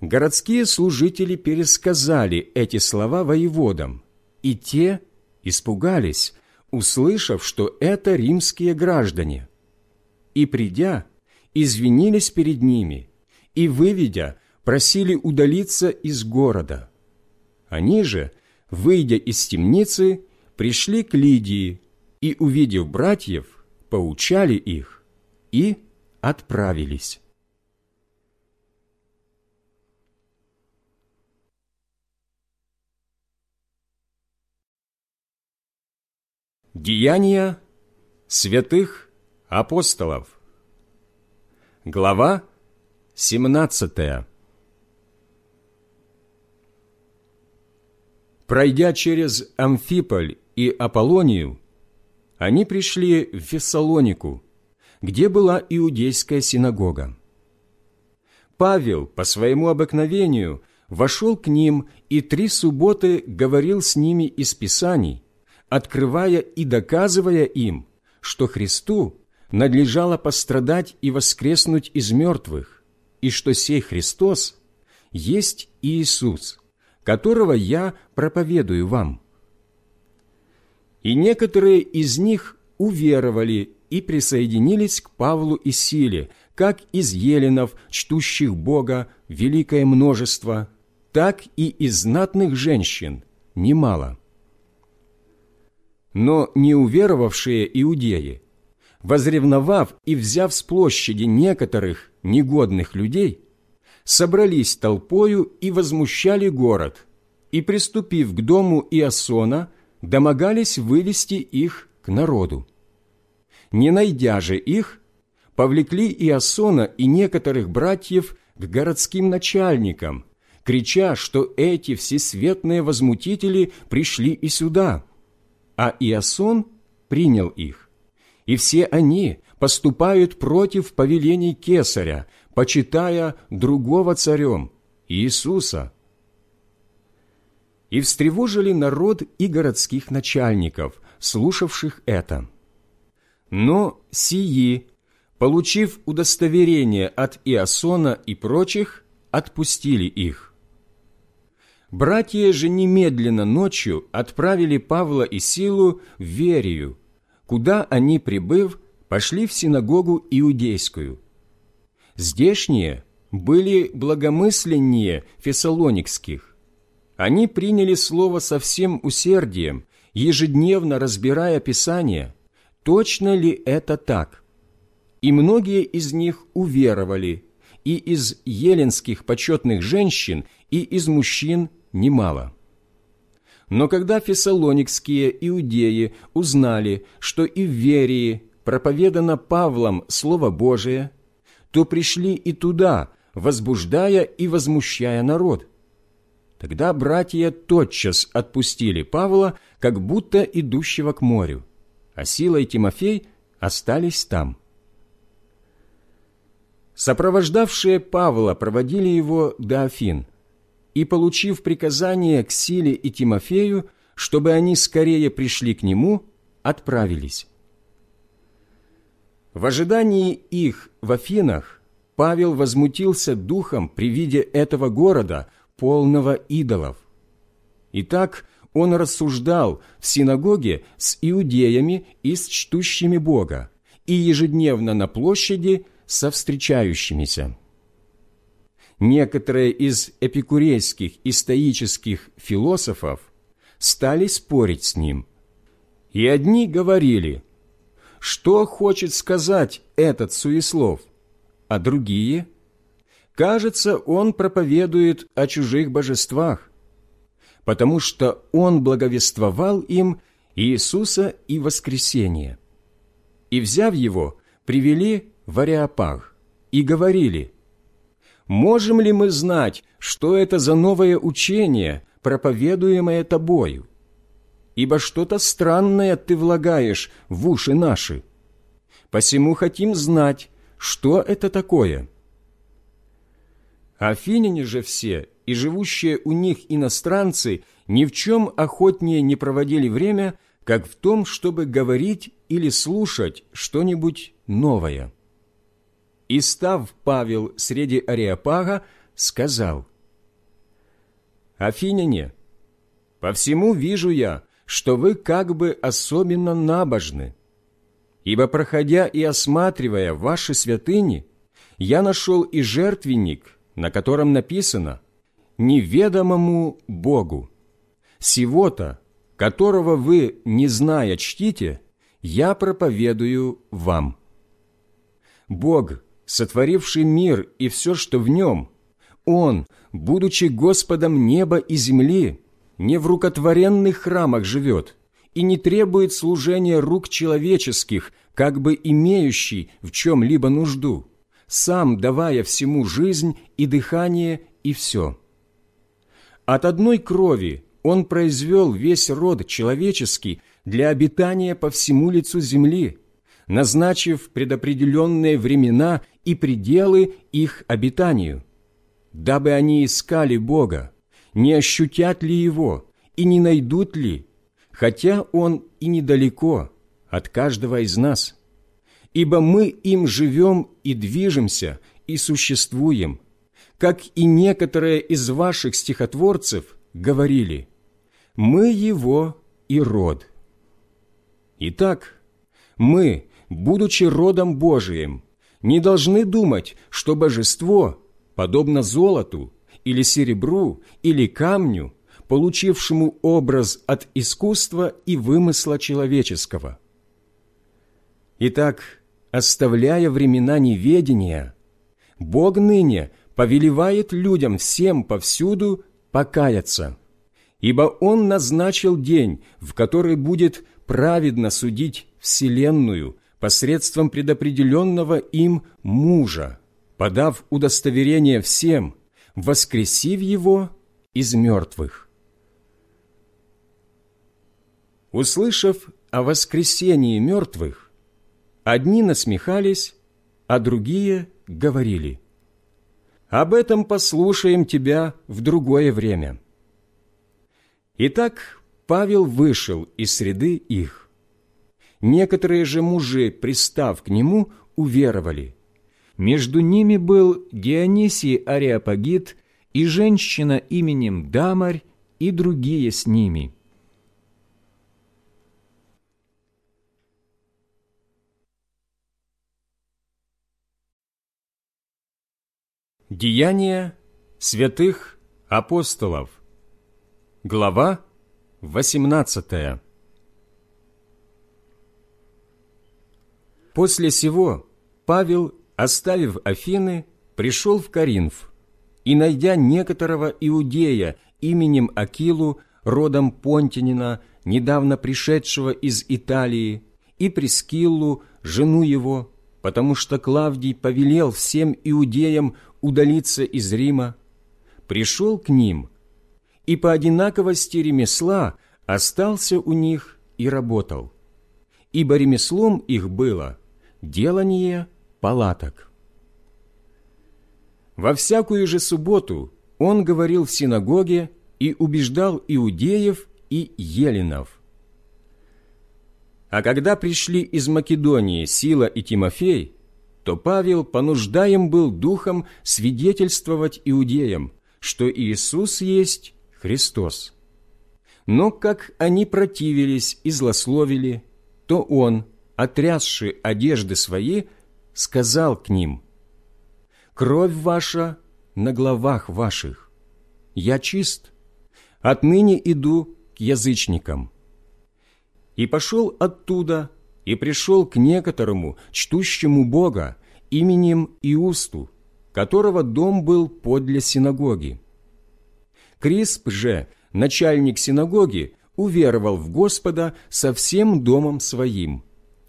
городские служители пересказали эти слова воеводам, и те испугались, услышав, что это римские граждане. И, придя, извинились перед ними, и, выведя, просили удалиться из города. Они же, выйдя из темницы, пришли к Лидии и, увидев братьев, поучали их и отправились. Деяния святых апостолов Глава 17 Пройдя через Амфиполь и Аполлонию, они пришли в Фессалонику, где была иудейская синагога. Павел по своему обыкновению вошел к ним и три субботы говорил с ними из Писаний, открывая и доказывая им, что Христу надлежало пострадать и воскреснуть из мертвых, и что сей Христос есть Иисус, которого я проповедую вам. И некоторые из них уверовали и присоединились к Павлу и Силе, как из еленов, чтущих Бога, великое множество, так и из знатных женщин, немало но не уверовавшие иудеи, возревновав и взяв с площади некоторых негодных людей, собрались толпою и возмущали город, и, приступив к дому Иосона, домогались вывести их к народу. Не найдя же их, повлекли Иосона и некоторых братьев к городским начальникам, крича, что эти всесветные возмутители пришли и сюда – а Иосон принял их. И все они поступают против повелений Кесаря, почитая другого царем, Иисуса. И встревожили народ и городских начальников, слушавших это. Но сии, получив удостоверение от Иосона и прочих, отпустили их. Братья же немедленно ночью отправили Павла и Силу в Верию, куда они, прибыв, пошли в синагогу иудейскую. Здешние были благомысленнее фессалоникских. Они приняли слово со всем усердием, ежедневно разбирая Писание, точно ли это так. И многие из них уверовали, и из еленских почетных женщин, и из мужчин немало. Но когда фессалоникские иудеи узнали, что и в Верии проповедано Павлом Слово Божие, то пришли и туда, возбуждая и возмущая народ. Тогда братья тотчас отпустили Павла, как будто идущего к морю, а Сила и Тимофей остались там. Сопровождавшие Павла проводили его до Афин, и, получив приказание к Силе и Тимофею, чтобы они скорее пришли к нему, отправились. В ожидании их в Афинах Павел возмутился духом при виде этого города, полного идолов. Итак, он рассуждал в синагоге с иудеями и с чтущими Бога, и ежедневно на площади со встречающимися некоторые из эпикурейских и стоических философов стали спорить с ним. И одни говорили, что хочет сказать этот суеслов, а другие, кажется, он проповедует о чужих божествах, потому что он благовествовал им Иисуса и воскресение. И, взяв его, привели в Ариапаг и говорили – можем ли мы знать, что это за новое учение, проповедуемое тобою? Ибо что-то странное ты влагаешь в уши наши. Посему хотим знать, что это такое». Афиняне же все и живущие у них иностранцы ни в чем охотнее не проводили время, как в том, чтобы говорить или слушать что-нибудь новое. И, став Павел среди Ариапага, сказал, «Афиняне, по всему вижу я, что вы как бы особенно набожны, ибо, проходя и осматривая ваши святыни, я нашел и жертвенник, на котором написано «Неведомому Богу». Сего-то, которого вы, не зная, чтите, я проповедую вам. Бог сотворивший мир и все, что в нем, Он, будучи Господом неба и земли, не в рукотворенных храмах живет и не требует служения рук человеческих, как бы имеющий в чем-либо нужду, сам давая всему жизнь и дыхание и все. От одной крови Он произвел весь род человеческий для обитания по всему лицу земли – назначив предопределенные времена и пределы их обитанию, дабы они искали Бога, не ощутят ли Его и не найдут ли, хотя Он и недалеко от каждого из нас. Ибо мы им живем и движемся, и существуем, как и некоторые из ваших стихотворцев говорили, «Мы Его и род». Итак, мы, будучи родом Божиим, не должны думать, что божество, подобно золоту или серебру или камню, получившему образ от искусства и вымысла человеческого. Итак, оставляя времена неведения, Бог ныне повелевает людям всем повсюду покаяться, ибо Он назначил день, в который будет праведно судить Вселенную посредством предопределенного им мужа, подав удостоверение всем, воскресив его из мертвых. Услышав о воскресении мертвых, одни насмехались, а другие говорили, «Об этом послушаем тебя в другое время». Итак, Павел вышел из среды их, Некоторые же мужи, пристав к нему, уверовали. Между ними был Дионисий Ариапагит и женщина именем Дамарь и другие с ними. Деяния святых апостолов Глава восемнадцатая После сего Павел, оставив Афины, пришел в Каринф и, найдя некоторого иудея именем Акилу, родом Понтинина, недавно пришедшего из Италии, и Прескиллу, жену его, потому что Клавдий повелел всем иудеям удалиться из Рима, пришел к ним и по одинаковости ремесла остался у них и работал, ибо ремеслом их было делание палаток. Во всякую же субботу он говорил в синагоге и убеждал иудеев и еленов. А когда пришли из Македонии Сила и Тимофей, то Павел понуждаем был духом свидетельствовать иудеям, что Иисус есть Христос. Но как они противились и злословили, то он, отрясши одежды свои, сказал к ним, «Кровь ваша на главах ваших. Я чист, отныне иду к язычникам». И пошел оттуда, и пришел к некоторому, чтущему Бога, именем Иусту, которого дом был подле синагоги. Крисп же, начальник синагоги, уверовал в Господа со всем домом своим,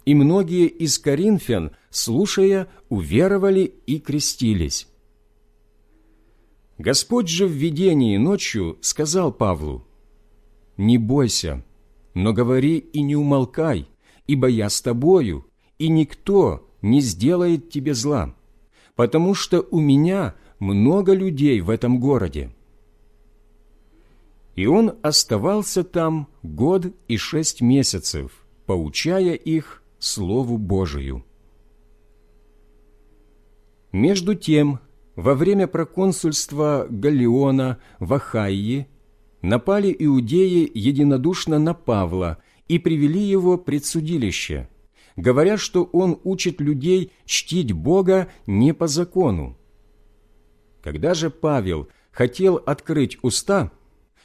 и многие из коринфян, слушая, уверовали и крестились. Господь же в видении ночью сказал Павлу, «Не бойся, но говори и не умолкай, ибо я с тобою, и никто не сделает тебе зла, потому что у меня много людей в этом городе». И он оставался там год и шесть месяцев, поучая их Слову Божию. Между тем, во время проконсульства Галлиона в Ахайи напали иудеи единодушно на Павла и привели его пред судилище, говоря, что он учит людей чтить Бога не по закону. Когда же Павел хотел открыть уста,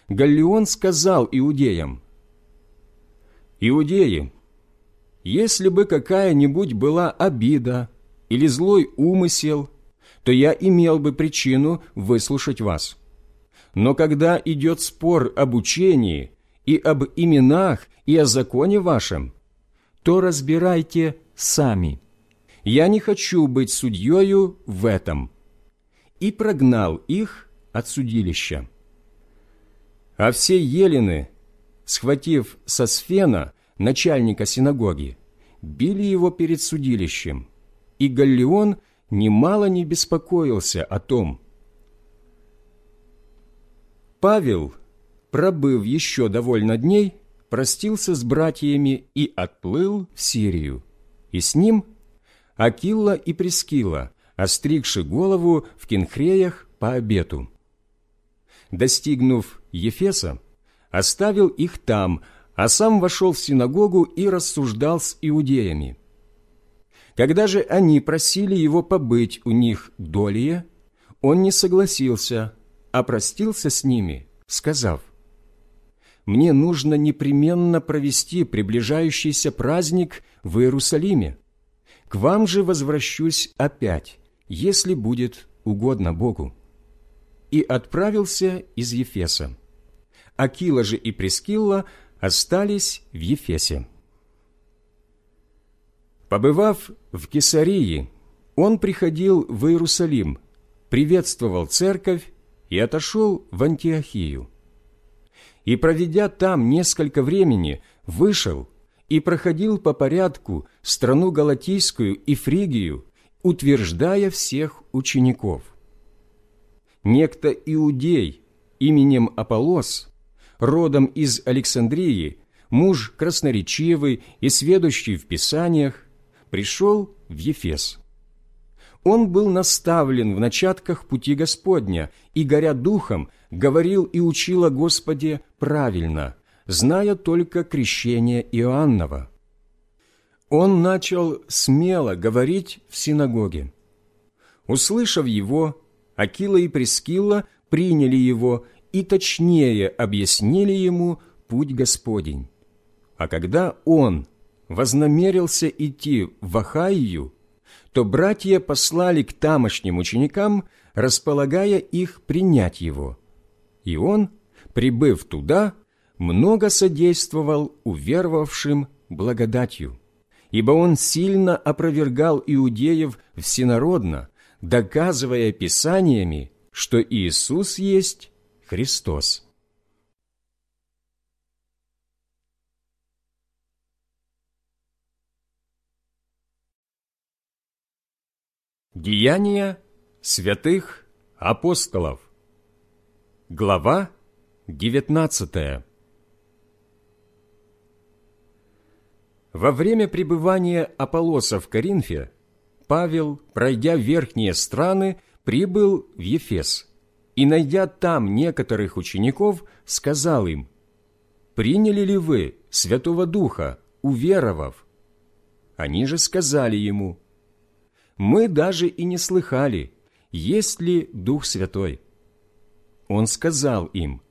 Галлион сказал иудеям, «Иудеи, если бы какая-нибудь была обида или злой умысел, то я имел бы причину выслушать вас. Но когда идет спор об учении и об именах и о законе вашем, то разбирайте сами. Я не хочу быть судьею в этом». И прогнал их от судилища. А все елены, схватив со сфена, начальника синагоги, били его перед судилищем, и Галлион немало не беспокоился о том. Павел, пробыв еще довольно дней, простился с братьями и отплыл в Сирию, и с ним Акилла и Прескила, остригши голову в кенхреях по обету. Достигнув Ефеса, оставил их там, а сам вошел в синагогу и рассуждал с иудеями. Когда же они просили его побыть у них долее, он не согласился, а простился с ними, сказав, «Мне нужно непременно провести приближающийся праздник в Иерусалиме. К вам же возвращусь опять, если будет угодно Богу» и отправился из Ефеса. Акила же и Прескилла остались в Ефесе. Побывав в Кесарии, он приходил в Иерусалим, приветствовал церковь и отошел в Антиохию. И, проведя там несколько времени, вышел и проходил по порядку страну Галатийскую и Фригию, утверждая всех учеников некто Иудей именем Аполос, родом из Александрии, муж красноречивый и сведущий в Писаниях, пришел в Ефес. Он был наставлен в начатках пути Господня и, горя духом, говорил и учил о Господе правильно, зная только крещение Иоаннова. Он начал смело говорить в синагоге. Услышав его, Акила и Прескилла приняли его и точнее объяснили ему путь Господень. А когда он вознамерился идти в Ахайю, то братья послали к тамошним ученикам, располагая их принять его. И он, прибыв туда, много содействовал уверовавшим благодатью, ибо он сильно опровергал иудеев всенародно, доказывая Писаниями, что Иисус есть Христос. Деяния святых апостолов. Глава 19 Во время пребывания Аполлоса в Коринфе Павел, пройдя верхние страны, прибыл в Ефес – и, найдя там некоторых учеников, сказал им, «Приняли ли вы Святого Духа, уверовав?» Они же сказали ему, мы даже и не слыхали, есть ли Дух Святой. Он сказал им,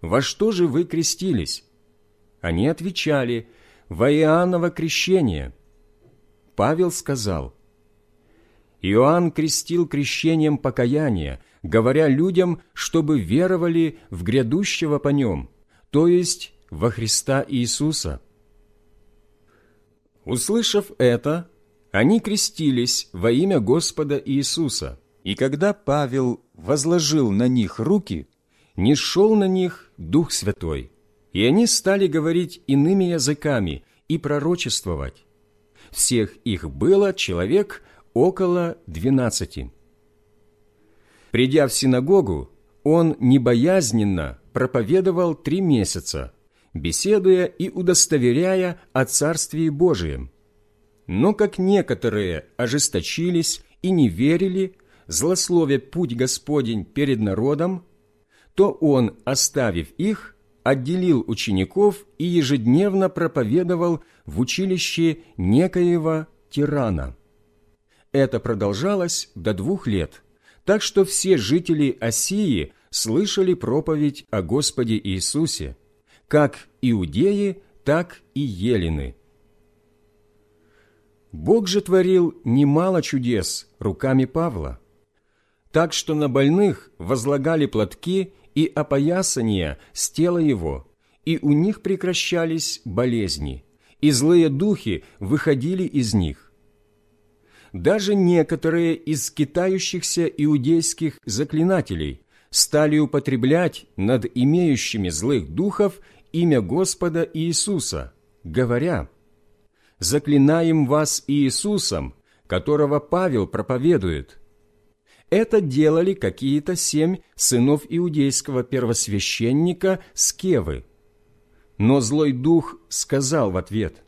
«Во что же вы крестились?» Они отвечали, «Во Иоанново крещение». Павел сказал, «Иоанн крестил крещением покаяния, говоря людям, чтобы веровали в грядущего по нем, то есть во Христа Иисуса». Услышав это, они крестились во имя Господа Иисуса, и когда Павел возложил на них руки, не шел на них Дух Святой, и они стали говорить иными языками и пророчествовать. Всех их было человек около двенадцати. Придя в синагогу, он небоязненно проповедовал три месяца, беседуя и удостоверяя о Царствии Божием – но как некоторые ожесточились и не верили, злословя путь Господень перед народом, то он, оставив их, отделил учеников и ежедневно проповедовал в училище некоего тирана. Это продолжалось до двух лет, так что все жители Осии слышали проповедь о Господе Иисусе, как иудеи, так и елены. Бог же творил немало чудес руками Павла, так что на больных возлагали платки и опоясания с тела его, и у них прекращались болезни, и злые духи выходили из них. Даже некоторые из китающихся иудейских заклинателей стали употреблять над имеющими злых духов имя Господа Иисуса, говоря – заклинаем вас Иисусом, которого Павел проповедует». Это делали какие-то семь сынов иудейского первосвященника Скевы. Но злой дух сказал в ответ,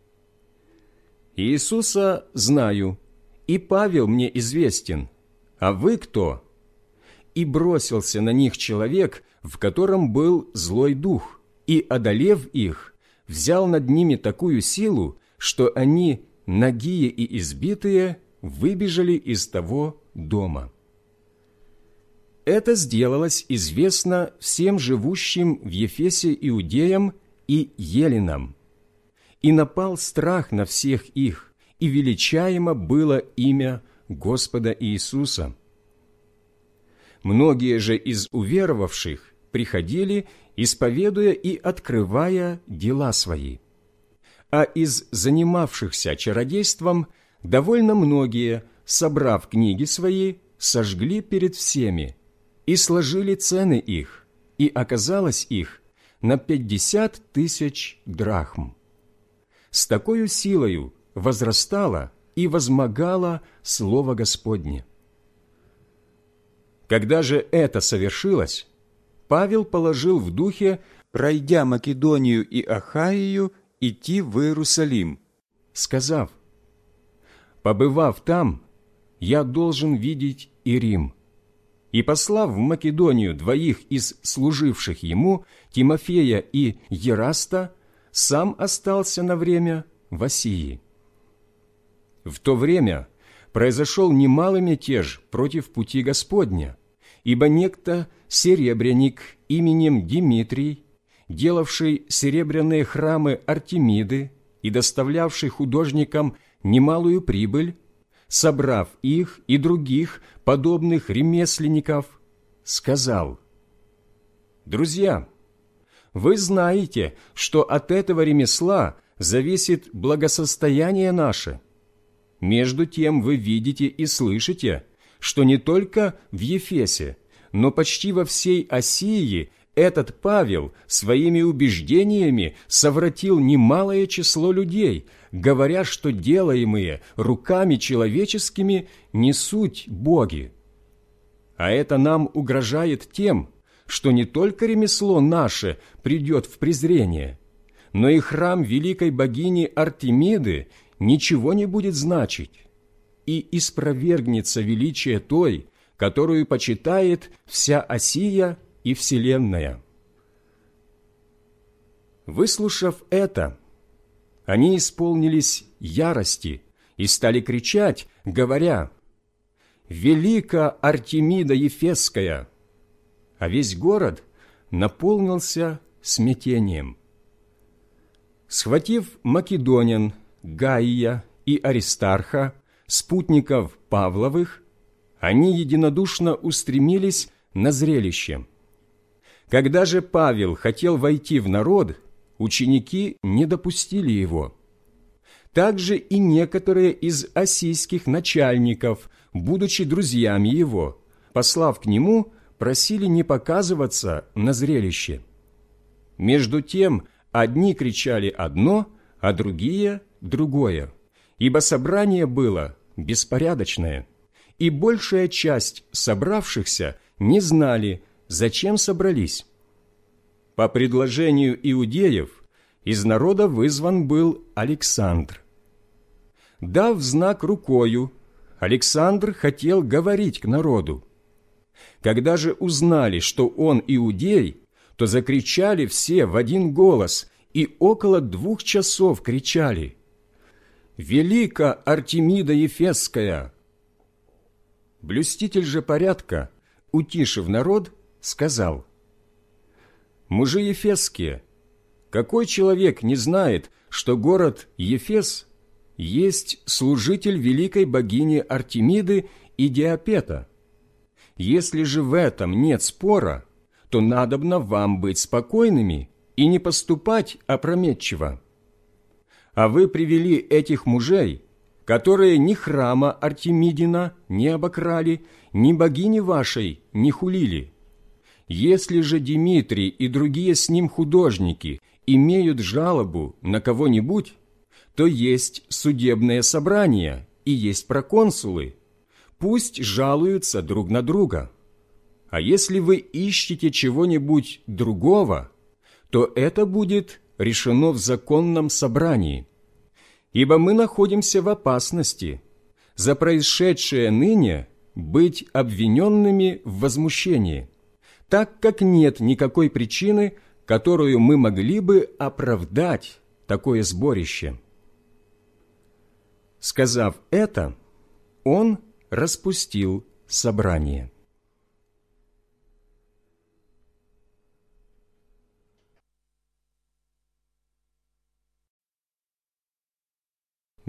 «Иисуса знаю, и Павел мне известен, а вы кто?» И бросился на них человек, в котором был злой дух, и, одолев их, взял над ними такую силу, что они, нагие и избитые, выбежали из того дома. Это сделалось известно всем живущим в Ефесе иудеям и еленам. И напал страх на всех их, и величаемо было имя Господа Иисуса. Многие же из уверовавших приходили, исповедуя и открывая дела свои – а из занимавшихся чародейством довольно многие, собрав книги свои, сожгли перед всеми и сложили цены их, и оказалось их на пятьдесят тысяч драхм. С такой силою возрастало и возмогало Слово Господне. Когда же это совершилось, Павел положил в духе, пройдя Македонию и Ахаию, идти в Иерусалим, сказав, «Побывав там, я должен видеть и Рим». И послав в Македонию двоих из служивших ему, Тимофея и Ераста, сам остался на время в Осии. В то время произошел немалый мятеж против пути Господня, ибо некто серебряник именем Димитрий делавший серебряные храмы Артемиды и доставлявший художникам немалую прибыль, собрав их и других подобных ремесленников, сказал, «Друзья, вы знаете, что от этого ремесла зависит благосостояние наше. Между тем вы видите и слышите, что не только в Ефесе, но почти во всей Осии этот Павел своими убеждениями совратил немалое число людей, говоря, что делаемые руками человеческими не суть боги. А это нам угрожает тем, что не только ремесло наше придет в презрение, но и храм великой богини Артемиды ничего не будет значить, и испровергнется величие той, которую почитает вся Осия и Вселенная. Выслушав это, они исполнились ярости и стали кричать, говоря, «Велика Артемида Ефесская!» А весь город наполнился смятением. Схватив Македонин, Гаия и Аристарха, спутников Павловых, они единодушно устремились на зрелище. Когда же Павел хотел войти в народ, ученики не допустили его. Также и некоторые из осийских начальников, будучи друзьями его, послав к нему, просили не показываться на зрелище. Между тем одни кричали одно, а другие – другое, ибо собрание было беспорядочное – и большая часть собравшихся не знали, зачем собрались. По предложению иудеев из народа вызван был Александр. Дав знак рукою, Александр хотел говорить к народу. Когда же узнали, что он иудей, то закричали все в один голос и около двух часов кричали «Велика Артемида Ефесская!» Блюститель же порядка, утишив народ, сказал, «Мужи Ефесские, какой человек не знает, что город Ефес есть служитель великой богини Артемиды и Диапета? Если же в этом нет спора, то надобно вам быть спокойными и не поступать опрометчиво. А вы привели этих мужей, которые ни храма Артемидина не обокрали, ни богини вашей не хулили. Если же Дмитрий и другие с ним художники имеют жалобу на кого-нибудь, то есть судебное собрание и есть проконсулы. Пусть жалуются друг на друга. А если вы ищете чего-нибудь другого, то это будет решено в законном собрании ибо мы находимся в опасности за происшедшее ныне быть обвиненными в возмущении, так как нет никакой причины, которую мы могли бы оправдать такое сборище. Сказав это, он распустил собрание.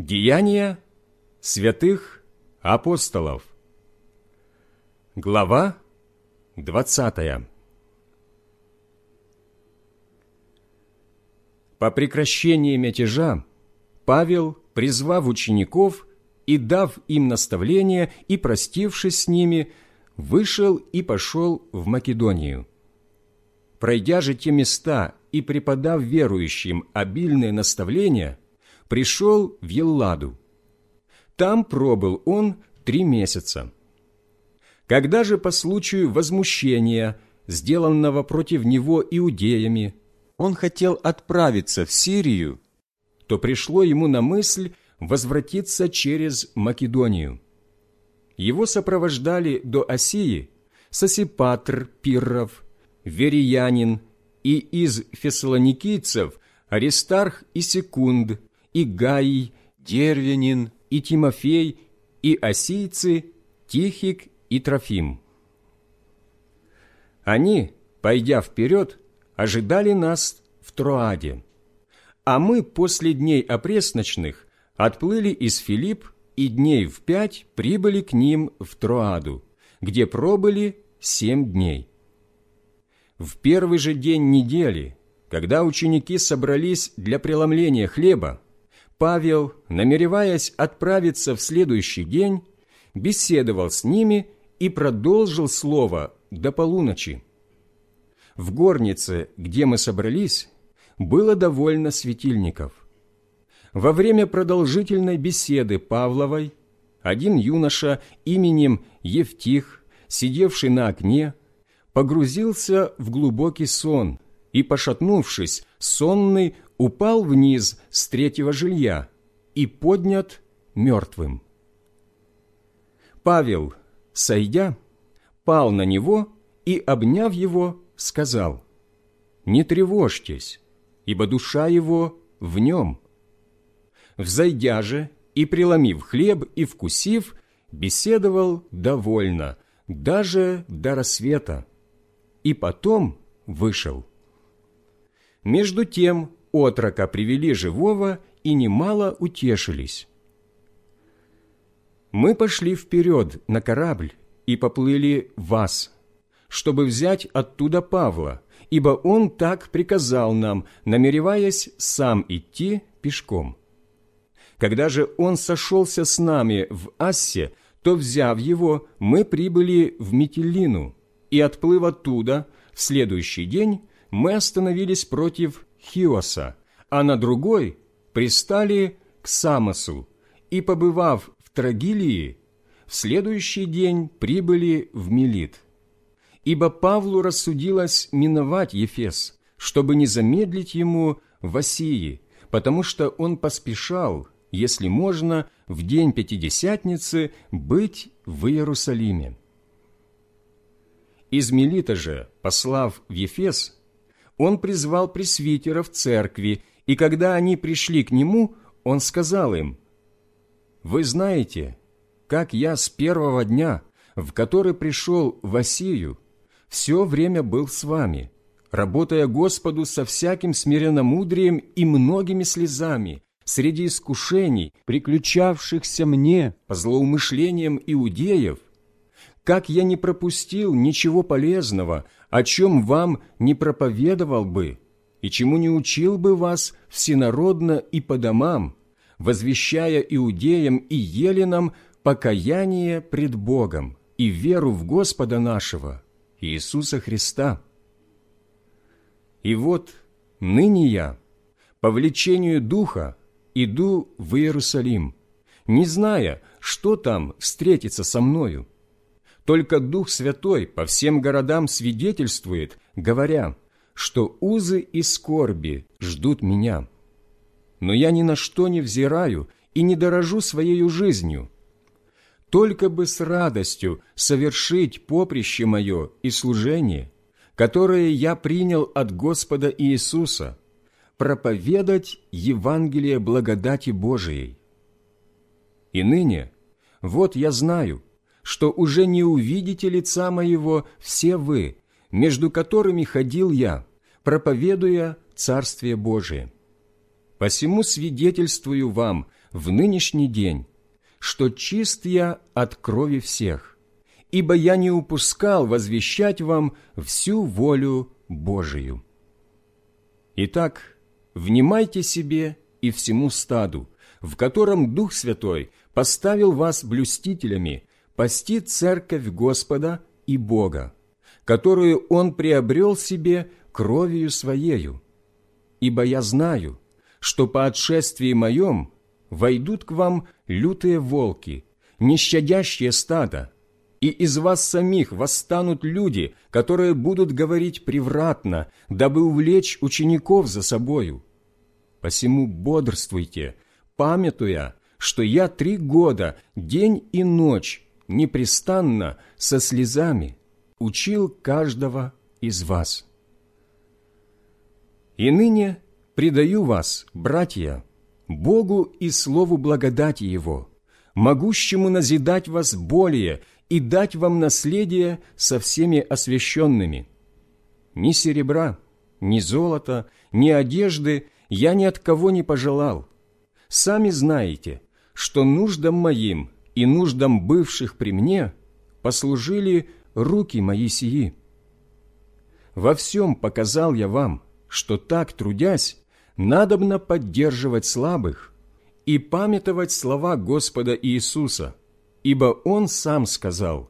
Деяния святых апостолов Глава двадцатая По прекращении мятежа Павел, призвав учеников и дав им наставление и простившись с ними, вышел и пошел в Македонию. Пройдя же те места и преподав верующим обильные наставления, пришел в Елладу. Там пробыл он три месяца. Когда же по случаю возмущения, сделанного против него иудеями, он хотел отправиться в Сирию, то пришло ему на мысль возвратиться через Македонию. Его сопровождали до Осии Сосипатр Пирров, Вериянин и из фессалоникийцев Аристарх и Секунд, и Гаий, Дервянин, и Тимофей, и осийцы, Тихик и Трофим. Они, пойдя вперед, ожидали нас в Троаде, а мы после дней опресночных отплыли из Филипп и дней в пять прибыли к ним в Троаду, где пробыли семь дней. В первый же день недели, когда ученики собрались для преломления хлеба, Павел, намереваясь отправиться в следующий день, беседовал с ними и продолжил слово до полуночи. в горнице, где мы собрались, было довольно светильников. Во время продолжительной беседы Павловой один юноша именем Евтих, сидевший на окне, погрузился в глубокий сон и, пошатнувшись, сонный упал вниз с третьего жилья и поднят мертвым. Павел, сойдя, пал на него и, обняв его, сказал, «Не тревожьтесь, ибо душа его в нем». Взойдя же и, преломив хлеб и вкусив, беседовал довольно, даже до рассвета, и потом вышел. Между тем отрока привели живого и немало утешились. Мы пошли вперед на корабль и поплыли в Вас, чтобы взять оттуда Павла, ибо он так приказал нам, намереваясь сам идти пешком. Когда же он сошелся с нами в Ассе, то, взяв его, мы прибыли в Митилину, и, отплыв оттуда, в следующий день мы остановились против Хиоса, а на другой пристали к Самосу, и, побывав в Трагилии, в следующий день прибыли в Милит. Ибо Павлу рассудилось миновать Ефес, чтобы не замедлить ему в Осии, потому что он поспешал если можно, в день Пятидесятницы быть в Иерусалиме. Из Мелита же, послав в Ефес, он призвал пресвитеров церкви, и когда они пришли к нему, он сказал им, «Вы знаете, как я с первого дня, в который пришел в Осию, все время был с вами, работая Господу со всяким смиренномудрием и многими слезами, среди искушений, приключавшихся мне по злоумышлениям иудеев, как я не пропустил ничего полезного, о чем вам не проповедовал бы, и чему не учил бы вас всенародно и по домам, возвещая иудеям и еленам покаяние пред Богом и веру в Господа нашего, Иисуса Христа. И вот ныне я, по влечению Духа, иду в Иерусалим, не зная, что там встретится со мною. Только Дух Святой по всем городам свидетельствует, говоря, что узы и скорби ждут меня. Но я ни на что не взираю и не дорожу своей жизнью. Только бы с радостью совершить поприще мое и служение, которое я принял от Господа Иисуса – проповедать Евангелие благодати Божией. И ныне, вот я знаю, что уже не увидите лица моего все вы, между которыми ходил я, проповедуя Царствие Божие. Посему свидетельствую вам в нынешний день, что чист я от крови всех, ибо я не упускал возвещать вам всю волю Божию. Итак, внимайте себе и всему стаду, в котором Дух Святой поставил вас блюстителями, пасти церковь Господа и Бога, которую Он приобрел себе кровью Своею. Ибо я знаю, что по отшествии моем войдут к вам лютые волки, нещадящие стада, и из вас самих восстанут люди, которые будут говорить превратно, дабы увлечь учеников за собою. Посему бодрствуйте, памятуя, что я три года, день и ночь, непрестанно, со слезами, учил каждого из вас. И ныне предаю вас, братья, Богу и Слову благодати Его, могущему назидать вас более и дать вам наследие со всеми освященными. Ни серебра, ни золота, ни одежды я ни от кого не пожелал. Сами знаете, что нуждам моим и нуждам бывших при мне послужили руки мои сии. Во всем показал я вам, что так, трудясь, надобно поддерживать слабых и памятовать слова Господа Иисуса – ибо Он сам сказал,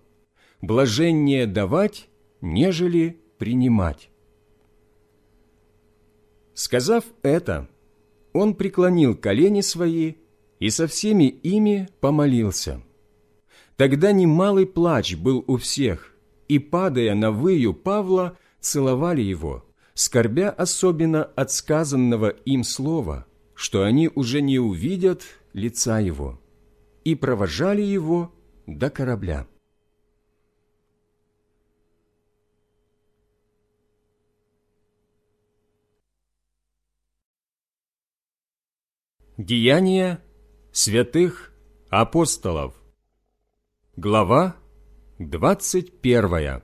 «Блаженнее давать, нежели принимать». Сказав это, он преклонил колени свои и со всеми ими помолился. Тогда немалый плач был у всех, и, падая на выю Павла, целовали его, скорбя особенно от сказанного им слова, что они уже не увидят лица его, и провожали его до корабля. Деяния святых апостолов. Глава двадцать первая.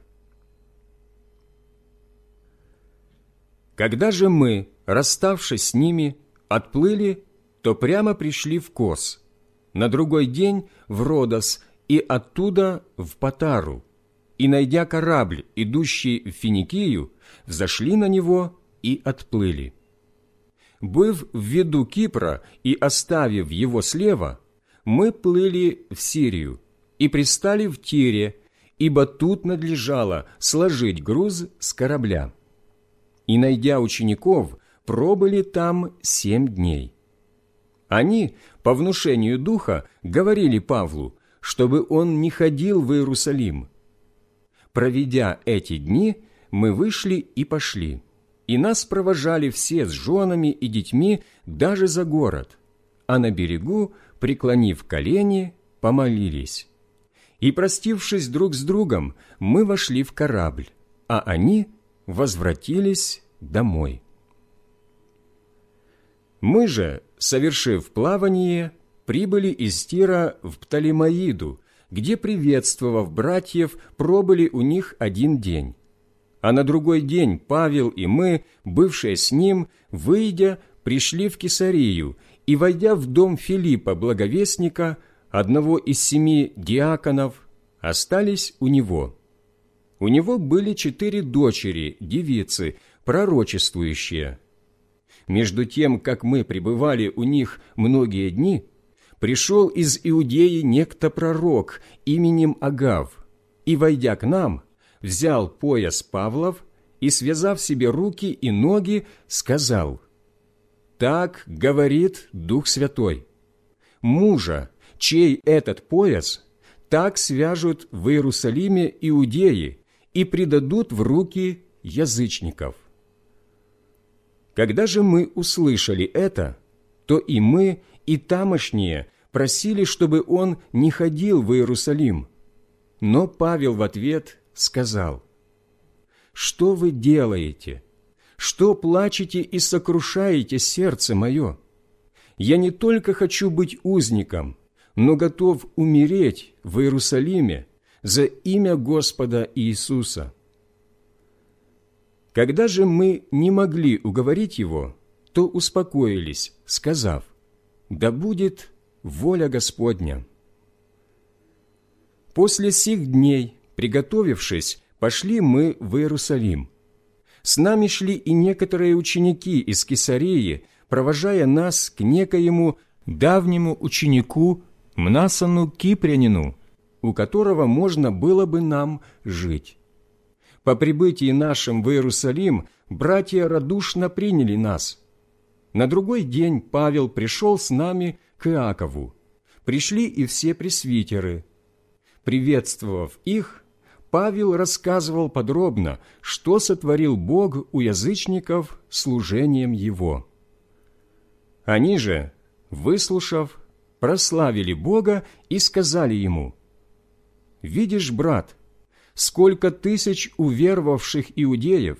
Когда же мы, расставшись с ними, отплыли, то прямо пришли в Кос, на другой день в Родос и оттуда в Патару, и, найдя корабль, идущий в Финикию, взошли на него и отплыли. Быв в виду Кипра и оставив его слева, мы плыли в Сирию и пристали в Тире, ибо тут надлежало сложить груз с корабля и, найдя учеников, пробыли там семь дней. Они, по внушению Духа, говорили Павлу, чтобы он не ходил в Иерусалим. Проведя эти дни, мы вышли и пошли, и нас провожали все с женами и детьми даже за город, а на берегу, преклонив колени, помолились. И, простившись друг с другом, мы вошли в корабль, а они возвратились домой. Мы же, совершив плавание, прибыли из Тира в Птолемаиду, где, приветствовав братьев, пробыли у них один день. А на другой день Павел и мы, бывшие с ним, выйдя, пришли в Кесарию и, войдя в дом Филиппа, благовестника, одного из семи диаконов, остались у него. У него были четыре дочери, девицы, пророчествующие. Между тем, как мы пребывали у них многие дни, пришел из Иудеи некто пророк именем Агав, и, войдя к нам, взял пояс Павлов и, связав себе руки и ноги, сказал, «Так говорит Дух Святой, мужа, чей этот пояс, так свяжут в Иерусалиме иудеи и предадут в руки язычников». Когда же мы услышали это, то и мы, и тамошние просили, чтобы он не ходил в Иерусалим. Но Павел в ответ сказал, «Что вы делаете? Что плачете и сокрушаете сердце мое? Я не только хочу быть узником, но готов умереть в Иерусалиме за имя Господа Иисуса». Когда же мы не могли уговорить его, то успокоились, сказав, «Да будет воля Господня». После сих дней, приготовившись, пошли мы в Иерусалим. С нами шли и некоторые ученики из Кесарии, провожая нас к некоему давнему ученику Мнасану Кипрянину, у которого можно было бы нам жить. По прибытии нашим в Иерусалим братья радушно приняли нас. На другой день Павел пришел с нами к Иакову. Пришли и все пресвитеры. Приветствовав их, Павел рассказывал подробно, что сотворил Бог у язычников служением Его. Они же, выслушав, прославили Бога и сказали Ему, «Видишь, брат, сколько тысяч уверовавших иудеев,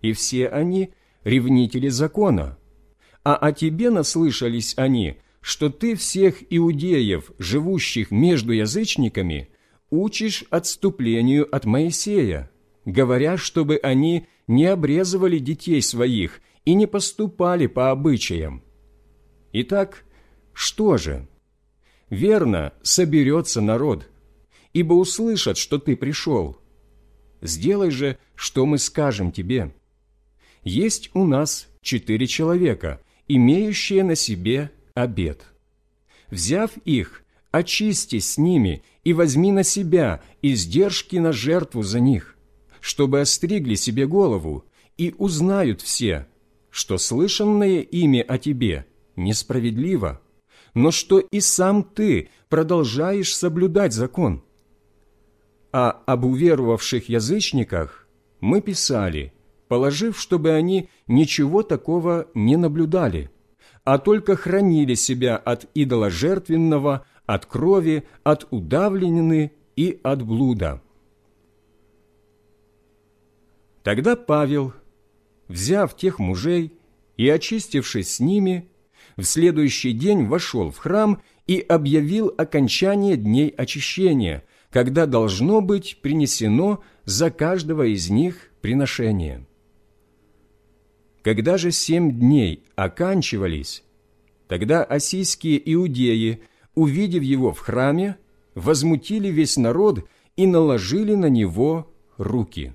и все они ревнители закона. А о тебе наслышались они, что ты всех иудеев, живущих между язычниками, учишь отступлению от Моисея, говоря, чтобы они не обрезывали детей своих и не поступали по обычаям. Итак, что же? Верно, соберется народ – ибо услышат, что ты пришел. Сделай же, что мы скажем тебе. Есть у нас четыре человека, имеющие на себе обед. Взяв их, очистись с ними и возьми на себя издержки на жертву за них, чтобы остригли себе голову, и узнают все, что слышанное ими о тебе несправедливо, но что и сам ты продолжаешь соблюдать закон. А об уверовавших язычниках мы писали, положив, чтобы они ничего такого не наблюдали, а только хранили себя от идола жертвенного, от крови, от удавленины и от блуда. Тогда Павел, взяв тех мужей и очистившись с ними, в следующий день вошел в храм и объявил окончание дней очищения, когда должно быть принесено за каждого из них приношение. Когда же семь дней оканчивались, тогда осийские иудеи, увидев его в храме, возмутили весь народ и наложили на него руки,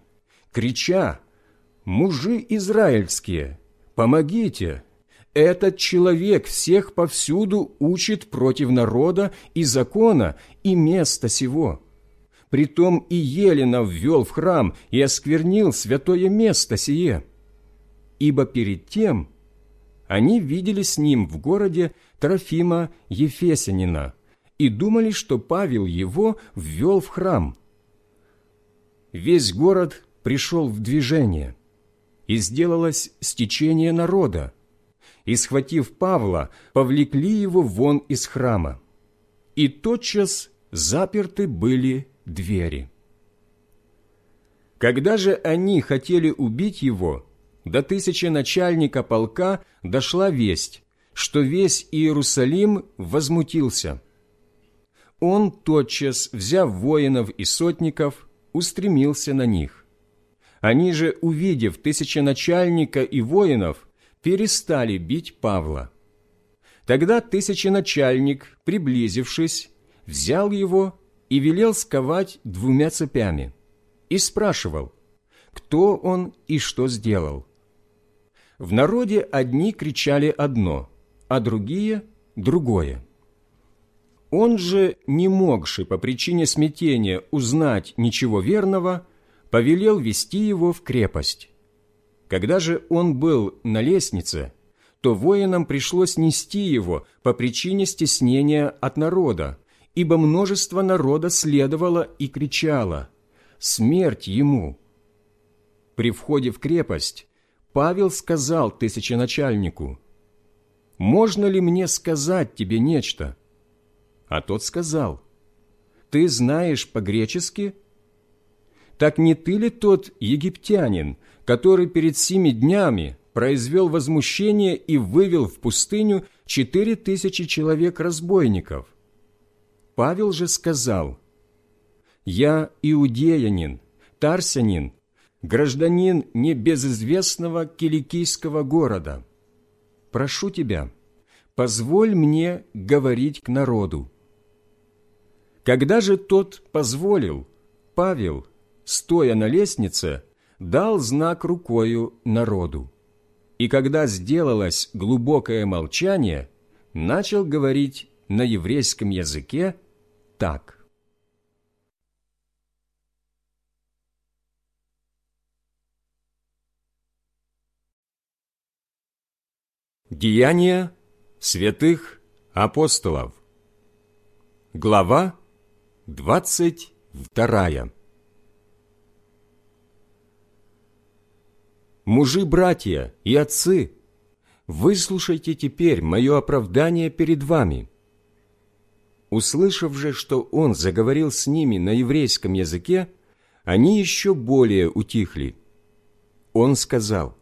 крича «Мужи израильские, помогите!» Этот человек всех повсюду учит против народа и закона и места сего. Притом и Елена ввел в храм и осквернил святое место сие. Ибо перед тем они видели с ним в городе Трофима Ефесянина и думали, что Павел его ввел в храм. Весь город пришел в движение, и сделалось стечение народа, и, схватив Павла, повлекли его вон из храма. И тотчас заперты были двери. Когда же они хотели убить его, до тысячи начальника полка дошла весть, что весь Иерусалим возмутился. Он тотчас, взяв воинов и сотников, устремился на них. Они же, увидев тысяченачальника и воинов, перестали бить Павла. Тогда тысяченачальник, приблизившись, взял его и велел сковать двумя цепями, и спрашивал, кто он и что сделал. В народе одни кричали одно, а другие – другое. Он же, не могший по причине смятения узнать ничего верного, повелел вести его в крепость. Когда же он был на лестнице, то воинам пришлось нести его по причине стеснения от народа, ибо множество народа следовало и кричало «Смерть ему!». При входе в крепость Павел сказал тысяченачальнику «Можно ли мне сказать тебе нечто?» А тот сказал «Ты знаешь по-гречески?» «Так не ты ли тот египтянин, который перед семи днями произвел возмущение и вывел в пустыню четыре тысячи человек-разбойников. Павел же сказал, «Я иудеянин, тарсянин, гражданин небезызвестного киликийского города. Прошу тебя, позволь мне говорить к народу». Когда же тот позволил, Павел, стоя на лестнице, дал знак рукою народу. И когда сделалось глубокое молчание, начал говорить на еврейском языке так. Деяния святых апостолов Глава двадцать вторая мужи-братья и отцы, выслушайте теперь мое оправдание перед вами». Услышав же, что он заговорил с ними на еврейском языке, они еще более утихли. Он сказал,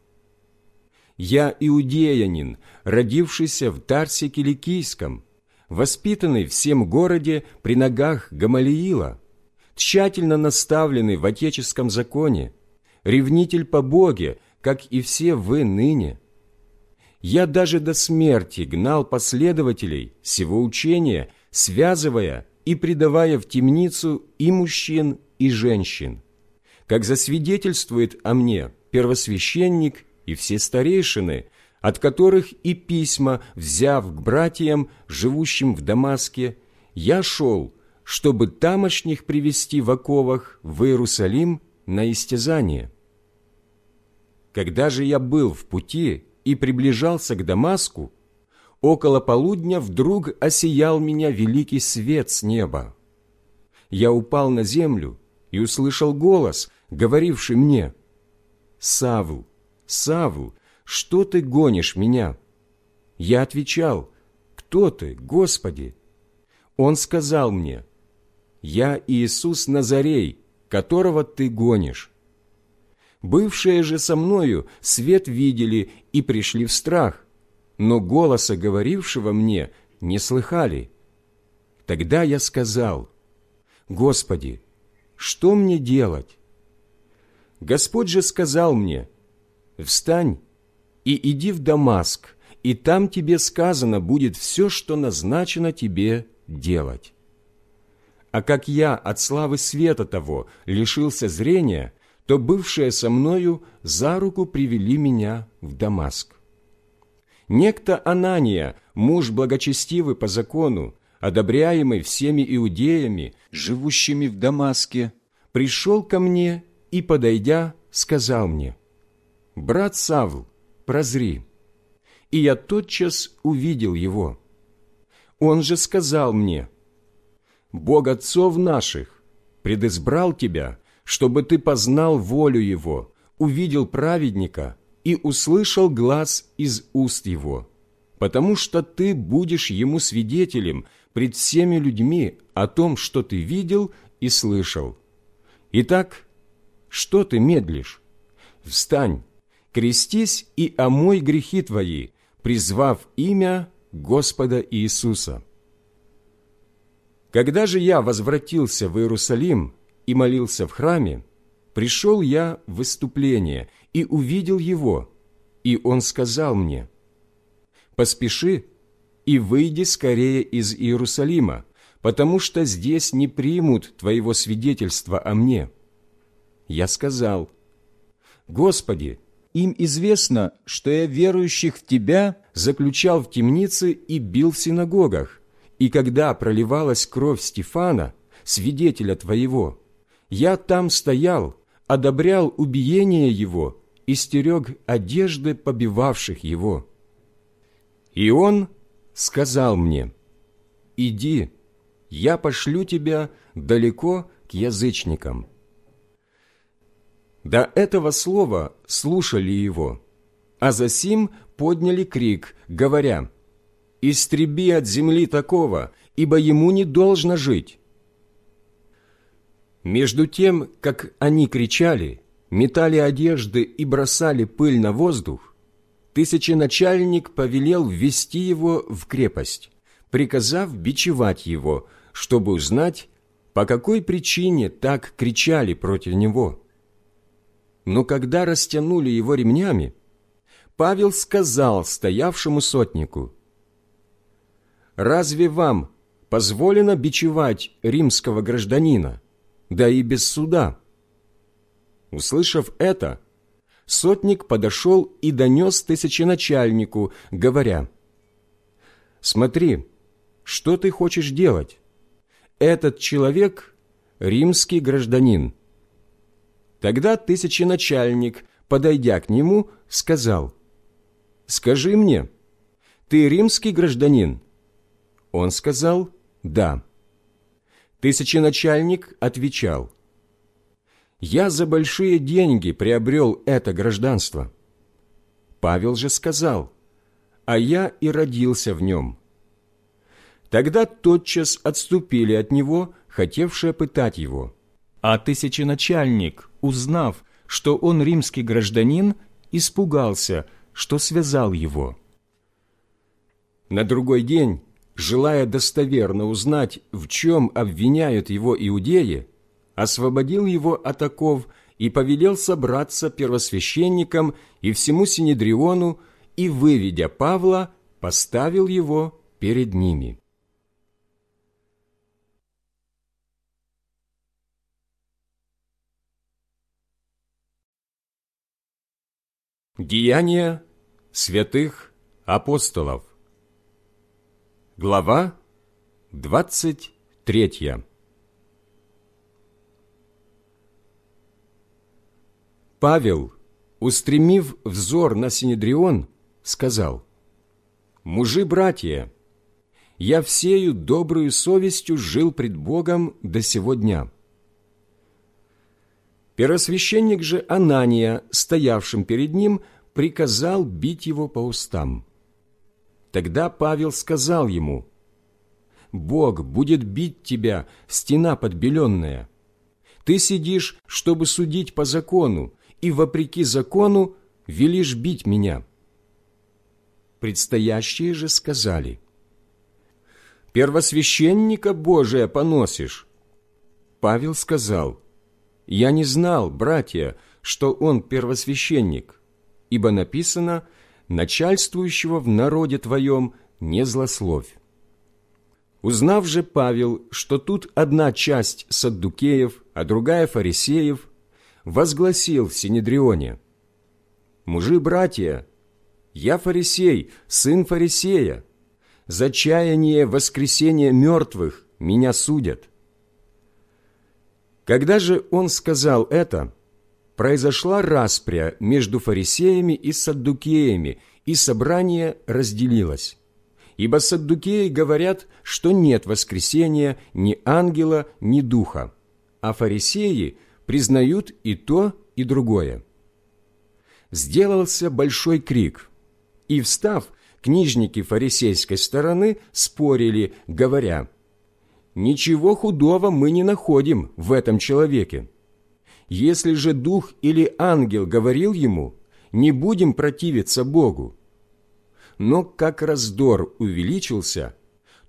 «Я иудеянин, родившийся в Тарсе Киликийском, воспитанный в всем городе при ногах Гамалиила, тщательно наставленный в отеческом законе, ревнитель по Боге, как и все вы ныне. Я даже до смерти гнал последователей всего учения, связывая и предавая в темницу и мужчин, и женщин. Как засвидетельствует о мне первосвященник и все старейшины, от которых и письма, взяв к братьям, живущим в Дамаске, я шел, чтобы тамошних привести в оковах в Иерусалим на истязание. Когда же я был в пути, и приближался к Дамаску, около полудня вдруг осиял меня великий свет с неба. Я упал на землю и услышал голос, говоривший мне, «Савл, Савл, что ты гонишь меня?» Я отвечал, «Кто ты, Господи?» Он сказал мне, «Я Иисус Назарей, которого ты гонишь». Бывшие же со мною свет видели и пришли в страх, но голоса говорившего мне не слыхали. Тогда я сказал, «Господи, что мне делать?» Господь же сказал мне, «Встань и иди в Дамаск, и там тебе сказано будет все, что назначено тебе делать». А как я от славы света того лишился зрения, то бывшие со мною за руку привели меня в Дамаск. Некто Анания, муж благочестивый по закону, одобряемый всеми иудеями, живущими в Дамаске, пришел ко мне и, подойдя, сказал мне, «Брат Савл, прозри». И я тотчас увидел его. Он же сказал мне, «Бог отцов наших предизбрал тебя, чтобы ты познал волю Его, увидел праведника и услышал глаз из уст Его, потому что ты будешь Ему свидетелем пред всеми людьми о том, что ты видел и слышал. Итак, что ты медлишь? Встань, крестись и омой грехи твои, призвав имя Господа Иисуса». Когда же я возвратился в Иерусалим, и молился в храме, пришел я в выступление и увидел его, и он сказал мне, «Поспеши и выйди скорее из Иерусалима, потому что здесь не примут твоего свидетельства о мне». Я сказал, «Господи, им известно, что я верующих в Тебя заключал в темнице и бил в синагогах, и когда проливалась кровь Стефана, свидетеля Твоего, я там стоял, одобрял убиение его и стерег одежды побивавших его. И он сказал мне, «Иди, я пошлю тебя далеко к язычникам». До этого слова слушали его, а засим подняли крик, говоря, «Истреби от земли такого, ибо ему не должно жить». Между тем, как они кричали, метали одежды и бросали пыль на воздух, тысяченачальник повелел ввести его в крепость, приказав бичевать его, чтобы узнать, по какой причине так кричали против него. Но когда растянули его ремнями, Павел сказал стоявшему сотнику, «Разве вам позволено бичевать римского гражданина?» да и без суда. Услышав это, сотник подошел и донес тысяченачальнику, говоря, «Смотри, что ты хочешь делать? Этот человек – римский гражданин». Тогда тысяченачальник, подойдя к нему, сказал, «Скажи мне, ты римский гражданин?» Он сказал, «Да». Тысяченачальник отвечал, «Я за большие деньги приобрел это гражданство». Павел же сказал, «А я и родился в нем». Тогда тотчас отступили от него, хотевшие пытать его. А тысяченачальник, узнав, что он римский гражданин, испугался, что связал его. На другой день желая достоверно узнать, в чем обвиняют его иудеи, освободил его от оков и повелел собраться первосвященникам и всему Синедриону, и, выведя Павла, поставил его перед ними. Деяния святых апостолов Глава двадцать третья Павел, устремив взор на Синедрион, сказал, «Мужи-братья, я всею добрую совестью жил пред Богом до сего дня». Первосвященник же Анания, стоявшим перед ним, приказал бить его по устам. Тогда Павел сказал ему, «Бог будет бить тебя, стена подбеленная. Ты сидишь, чтобы судить по закону, и, вопреки закону, велишь бить меня». Предстоящие же сказали, «Первосвященника Божия поносишь». Павел сказал, «Я не знал, братья, что он первосвященник, ибо написано «начальствующего в народе твоем не злословь». Узнав же Павел, что тут одна часть саддукеев, а другая фарисеев, возгласил в Синедрионе, «Мужи-братья, я фарисей, сын фарисея, за чаяние воскресения мертвых меня судят». Когда же он сказал это, произошла распря между фарисеями и саддукеями, и собрание разделилось. Ибо саддукеи говорят, что нет воскресения ни ангела, ни духа, а фарисеи признают и то, и другое. Сделался большой крик, и, встав, книжники фарисейской стороны спорили, говоря, «Ничего худого мы не находим в этом человеке. Если же дух или ангел говорил ему, не будем противиться Богу. Но как раздор увеличился,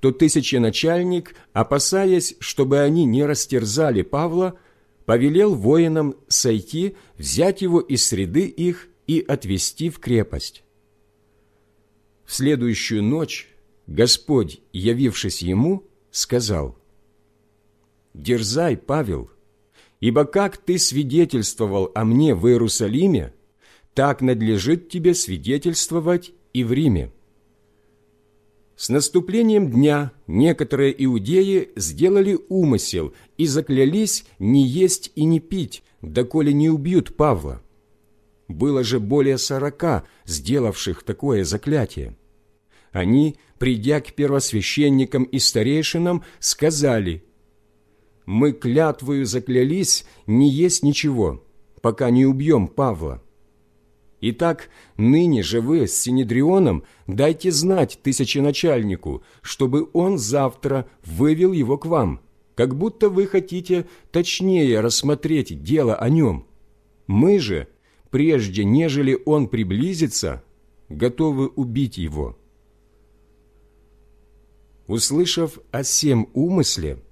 то тысяченачальник, опасаясь, чтобы они не растерзали Павла, повелел воинам сойти, взять его из среды их и отвести в крепость. В следующую ночь Господь, явившись ему, сказал, «Дерзай, Павел, Ибо как ты свидетельствовал о мне в Иерусалиме, так надлежит тебе свидетельствовать и в Риме». С наступлением дня некоторые иудеи сделали умысел и заклялись не есть и не пить, доколе не убьют Павла. Было же более сорока, сделавших такое заклятие. Они, придя к первосвященникам и старейшинам, сказали, мы клятвою заклялись не есть ничего, пока не убьем Павла. Итак, ныне же вы с Синедрионом дайте знать тысяченачальнику, чтобы он завтра вывел его к вам, как будто вы хотите точнее рассмотреть дело о нем. Мы же, прежде нежели он приблизится, готовы убить его». Услышав о сем умысле,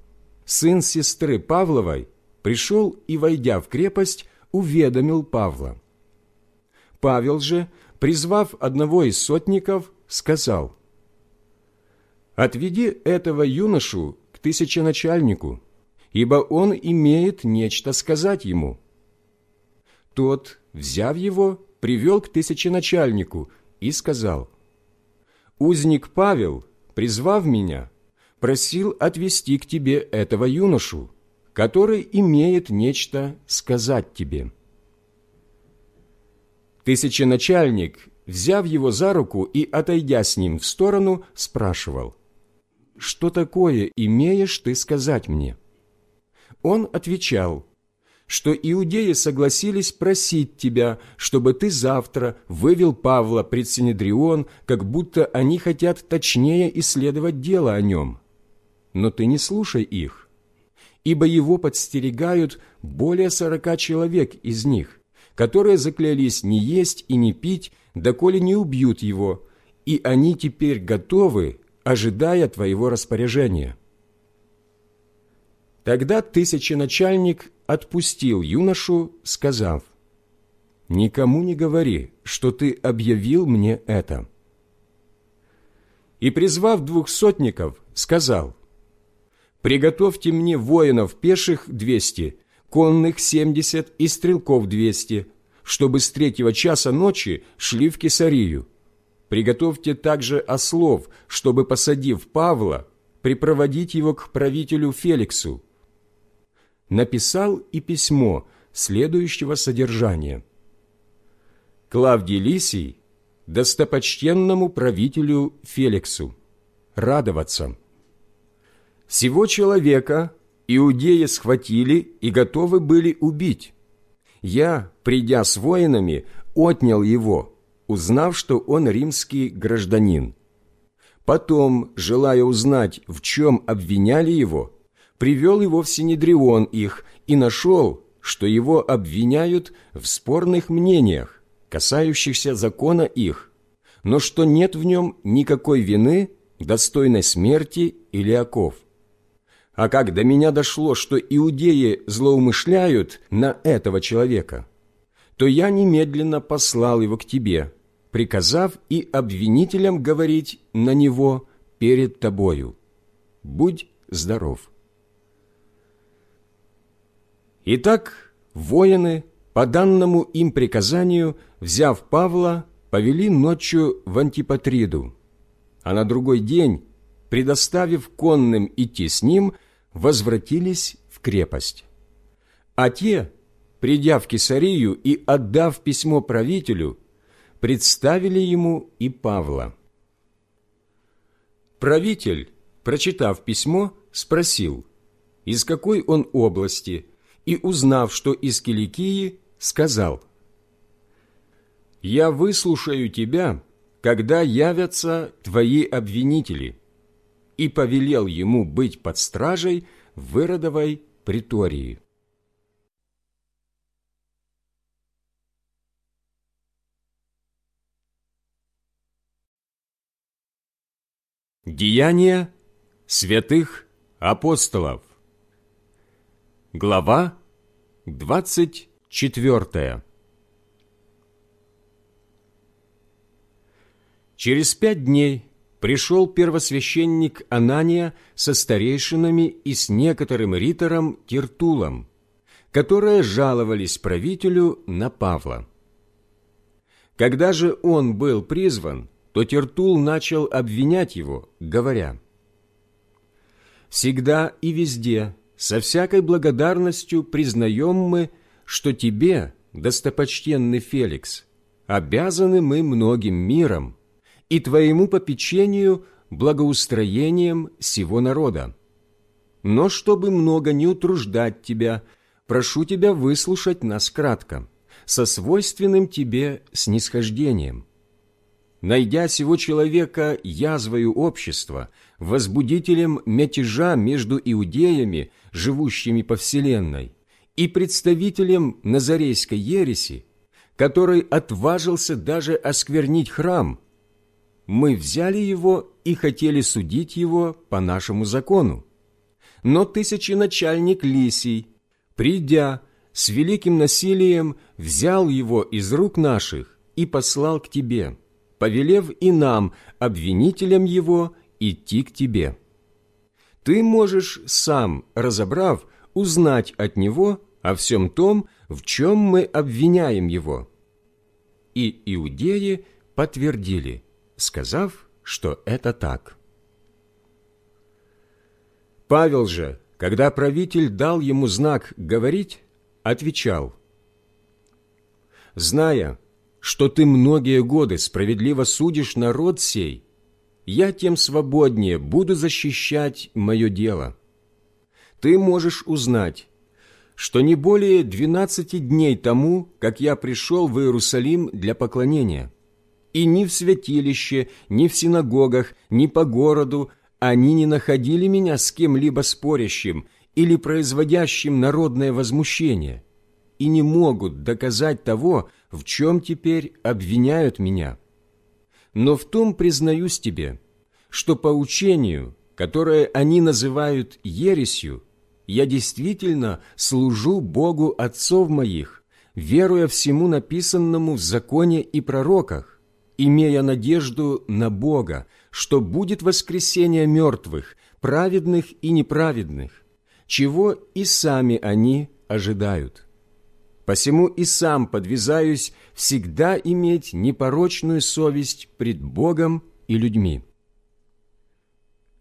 сын сестры Павловой, пришел и, войдя в крепость, уведомил Павла. Павел же, призвав одного из сотников, сказал, «Отведи этого юношу к тысяченачальнику, ибо он имеет нечто сказать ему». Тот, взяв его, привел к тысяченачальнику и сказал, «Узник Павел, призвав меня, просил отвести к тебе этого юношу, который имеет нечто сказать тебе». Тысяченачальник, взяв его за руку и отойдя с ним в сторону, спрашивал, «Что такое имеешь ты сказать мне?» Он отвечал, что иудеи согласились просить тебя, чтобы ты завтра вывел Павла пред Синедрион, как будто они хотят точнее исследовать дело о нем но ты не слушай их, ибо его подстерегают более сорока человек из них, которые заклялись не есть и не пить, доколе не убьют его, и они теперь готовы, ожидая твоего распоряжения». Тогда тысяченачальник отпустил юношу, сказав, «Никому не говори, что ты объявил мне это». И, призвав двух сотников, сказал, Приготовьте мне воинов пеших двести, конных семьдесят и стрелков двести, чтобы с третьего часа ночи шли в Кесарию. Приготовьте также ослов, чтобы, посадив Павла, припроводить его к правителю Феликсу. Написал и письмо следующего содержания. Клавдий Лисий, достопочтенному правителю Феликсу, радоваться. Всего человека иудеи схватили и готовы были убить. Я, придя с воинами, отнял его, узнав, что он римский гражданин. Потом, желая узнать, в чем обвиняли его, привел его в Синедрион их и нашел, что его обвиняют в спорных мнениях, касающихся закона их, но что нет в нем никакой вины, достойной смерти или оков. А как до меня дошло, что иудеи злоумышляют на этого человека, то я немедленно послал его к тебе, приказав и обвинителям говорить на него перед тобою. Будь здоров. Итак, воины, по данному им приказанию, взяв Павла, повели ночью в Антипатриду, а на другой день, предоставив конным идти с ним, возвратились в крепость. А те, придя в Кесарию и отдав письмо правителю, представили ему и Павла. Правитель, прочитав письмо, спросил, из какой он области, и, узнав, что из Киликии, сказал, «Я выслушаю тебя, когда явятся твои обвинители» и повелел ему быть под стражей в Иродовой притории. Деяния святых апостолов Глава двадцать четвертая Через пять дней пришел первосвященник Анания со старейшинами и с некоторым ритором Тиртулом, которые жаловались правителю на Павла. Когда же он был призван, то Тиртул начал обвинять его, говоря, «Всегда и везде, со всякой благодарностью признаем мы, что тебе, достопочтенный Феликс, обязаны мы многим миром, и твоему попечению благоустроением всего народа. Но чтобы много не утруждать тебя, прошу тебя выслушать нас кратко, со свойственным тебе снисхождением. Найдя сего человека язвою общества, возбудителем мятежа между иудеями, живущими по вселенной, и представителем Назарейской ереси, который отважился даже осквернить храм – мы взяли его и хотели судить его по нашему закону. Но тысяченачальник Лисий, придя, с великим насилием взял его из рук наших и послал к тебе, повелев и нам, обвинителям его, идти к тебе. Ты можешь сам, разобрав, узнать от него о всем том, в чем мы обвиняем его». И иудеи подтвердили, сказав, что это так. Павел же, когда правитель дал ему знак говорить, отвечал, «Зная, что ты многие годы справедливо судишь народ сей, я тем свободнее буду защищать мое дело. Ты можешь узнать, что не более двенадцати дней тому, как я пришел в Иерусалим для поклонения, и ни в святилище, ни в синагогах, ни по городу они не находили меня с кем-либо спорящим или производящим народное возмущение, и не могут доказать того, в чем теперь обвиняют меня. Но в том признаюсь тебе, что по учению, которое они называют ересью, я действительно служу Богу отцов моих, веруя всему написанному в законе и пророках, имея надежду на Бога, что будет воскресение мертвых, праведных и неправедных, чего и сами они ожидают. Посему и сам подвязаюсь всегда иметь непорочную совесть пред Богом и людьми.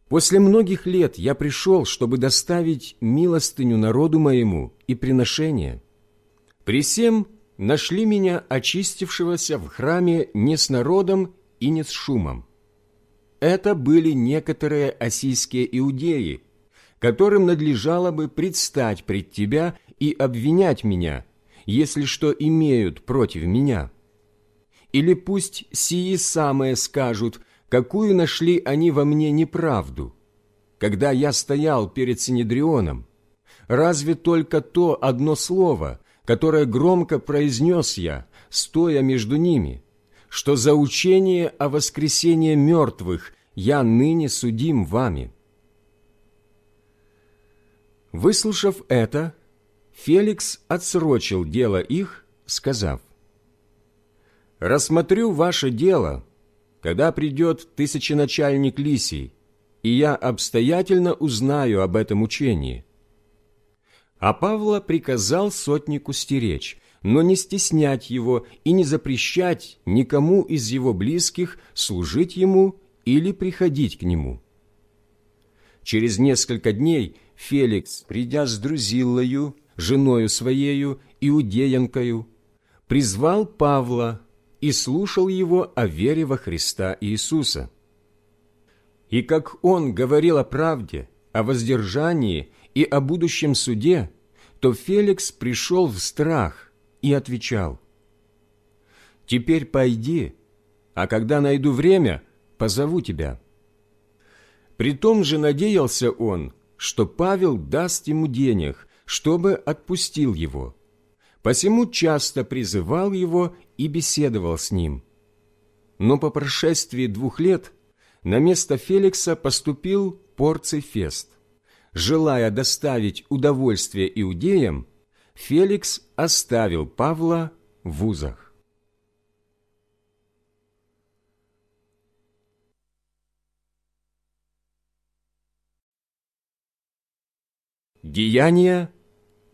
После многих лет я пришел, чтобы доставить милостыню народу моему и приношение. При всем нашли меня очистившегося в храме не с народом и не с шумом. Это были некоторые осийские иудеи, которым надлежало бы предстать пред тебя и обвинять меня, если что имеют против меня. Или пусть сии самые скажут, какую нашли они во мне неправду, когда я стоял перед Синедрионом. Разве только то одно слово, которое громко произнес я, стоя между ними, что за учение о воскресении мертвых я ныне судим вами». Выслушав это, Феликс отсрочил дело их, сказав, «Рассмотрю ваше дело, когда придет тысяченачальник Лисий, и я обстоятельно узнаю об этом учении». А Павла приказал сотнику стеречь, но не стеснять его и не запрещать никому из его близких служить ему или приходить к нему. Через несколько дней Феликс, придя с Друзиллою, женою своею, иудеянкою, призвал Павла и слушал его о вере во Христа Иисуса. И как он говорил о правде, о воздержании и о будущем суде, то Феликс пришел в страх и отвечал, «Теперь пойди, а когда найду время, позову тебя». Притом же надеялся он, что Павел даст ему денег, чтобы отпустил его. Посему часто призывал его и беседовал с ним. Но по прошествии двух лет на место Феликса поступил Порций Фест. Желая доставить удовольствие иудеям, Феликс оставил Павла в узах. Деяния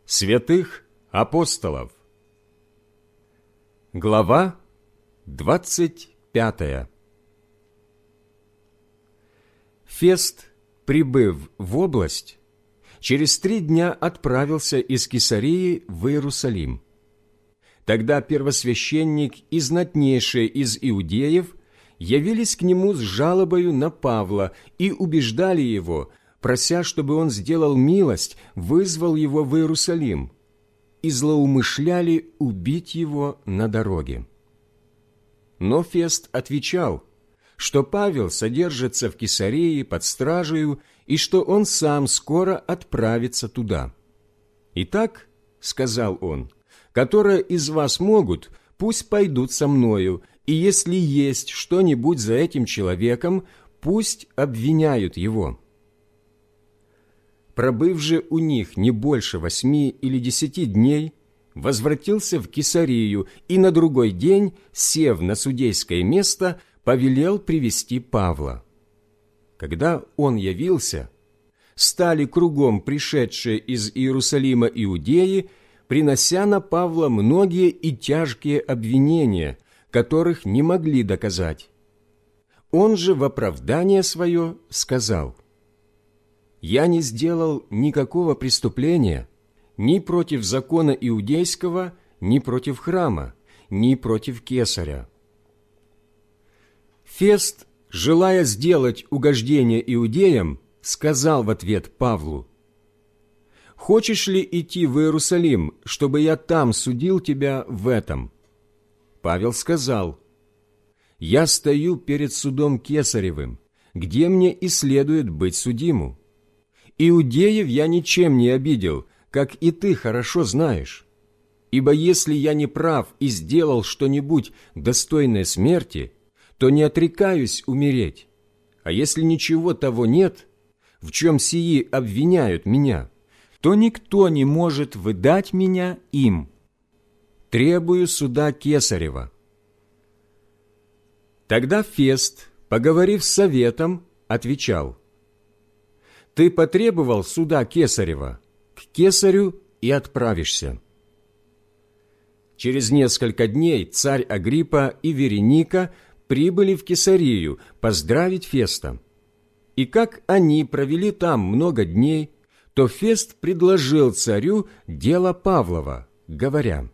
святых апостолов Глава двадцать пятая Фест, прибыв в область, через три дня отправился из Кесарии в Иерусалим. Тогда первосвященник и знатнейшие из иудеев явились к нему с жалобою на Павла и убеждали его, прося, чтобы он сделал милость, вызвал его в Иерусалим, и злоумышляли убить его на дороге. Но Фест отвечал, что Павел содержится в Кесарии под стражею и что он сам скоро отправится туда. «Итак, — сказал он, — которые из вас могут, пусть пойдут со мною, и если есть что-нибудь за этим человеком, пусть обвиняют его» пробыв же у них не больше восьми или десяти дней, возвратился в Кесарию и на другой день, сев на судейское место, повелел привести Павла. Когда он явился, стали кругом пришедшие из Иерусалима иудеи, принося на Павла многие и тяжкие обвинения, которых не могли доказать. Он же в оправдание свое сказал, я не сделал никакого преступления ни против закона иудейского, ни против храма, ни против кесаря. Фест, желая сделать угождение иудеям, сказал в ответ Павлу, «Хочешь ли идти в Иерусалим, чтобы я там судил тебя в этом?» Павел сказал, «Я стою перед судом Кесаревым, где мне и следует быть судиму. Иудеев я ничем не обидел, как и ты хорошо знаешь. Ибо если я не прав и сделал что-нибудь достойное смерти, то не отрекаюсь умереть. А если ничего того нет, в чем сии обвиняют меня, то никто не может выдать меня им. Требую суда Кесарева». Тогда Фест, поговорив с советом, отвечал, ты потребовал суда Кесарева, к Кесарю и отправишься». Через несколько дней царь Агриппа и Вереника прибыли в Кесарию поздравить Феста. И как они провели там много дней, то Фест предложил царю дело Павлова, говоря,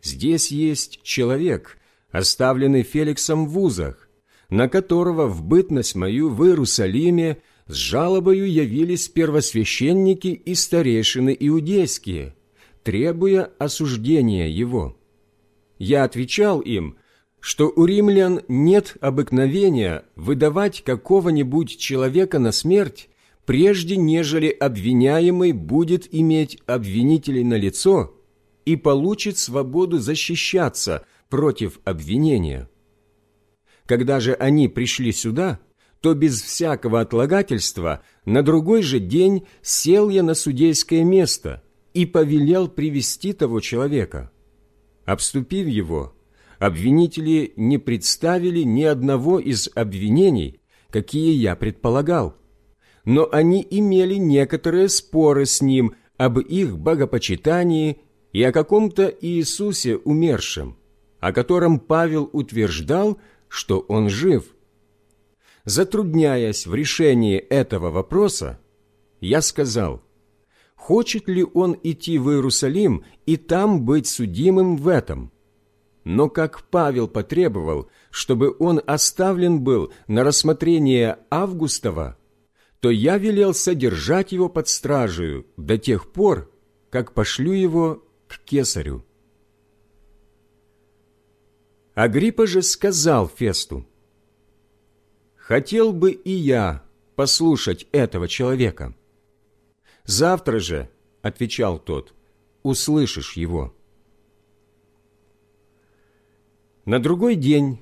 здесь есть человек, оставленный Феликсом в узах, на которого в бытность мою в Иерусалиме с жалобою явились первосвященники и старейшины иудейские, требуя осуждения его. Я отвечал им, что у римлян нет обыкновения выдавать какого-нибудь человека на смерть, прежде нежели обвиняемый будет иметь обвинителей на лицо и получит свободу защищаться против обвинения. Когда же они пришли сюда, то без всякого отлагательства на другой же день сел я на судейское место и повелел привести того человека. Обступив его, обвинители не представили ни одного из обвинений, какие я предполагал, но они имели некоторые споры с ним об их богопочитании и о каком-то Иисусе умершем, о котором Павел утверждал, что он жив – Затрудняясь в решении этого вопроса, я сказал, хочет ли он идти в Иерусалим и там быть судимым в этом. Но как Павел потребовал, чтобы он оставлен был на рассмотрение Августова, то я велел содержать его под стражею до тех пор, как пошлю его к кесарю. Агриппа же сказал Фесту, хотел бы и я послушать этого человека. Завтра же, — отвечал тот, — услышишь его. На другой день,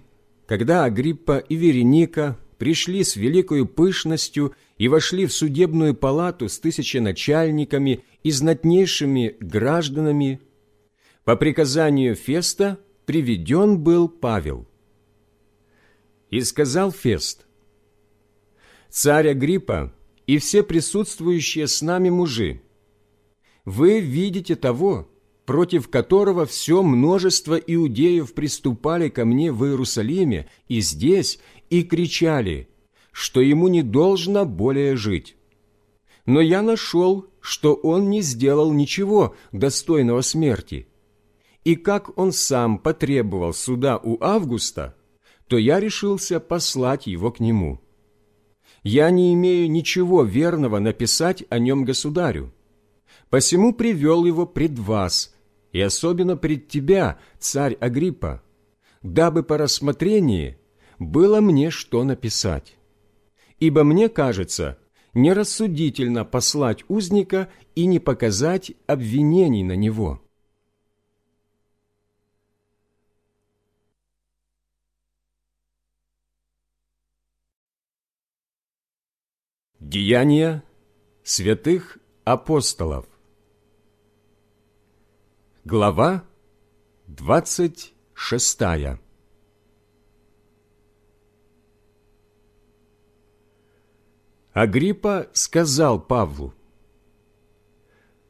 когда Агриппа и Вереника пришли с великою пышностью и вошли в судебную палату с тысяченачальниками и знатнейшими гражданами, по приказанию Феста приведен был Павел. И сказал Фест, царь Агриппа и все присутствующие с нами мужи, вы видите того, против которого все множество иудеев приступали ко мне в Иерусалиме и здесь, и кричали, что ему не должно более жить. Но я нашел, что он не сделал ничего достойного смерти. И как он сам потребовал суда у Августа, то я решился послать его к нему я не имею ничего верного написать о нем государю. Посему привел его пред вас, и особенно пред тебя, царь Агриппа, дабы по рассмотрении было мне что написать. Ибо мне кажется, нерассудительно послать узника и не показать обвинений на него». Деяния святых апостолов. Глава двадцать шестая. Агриппа сказал Павлу,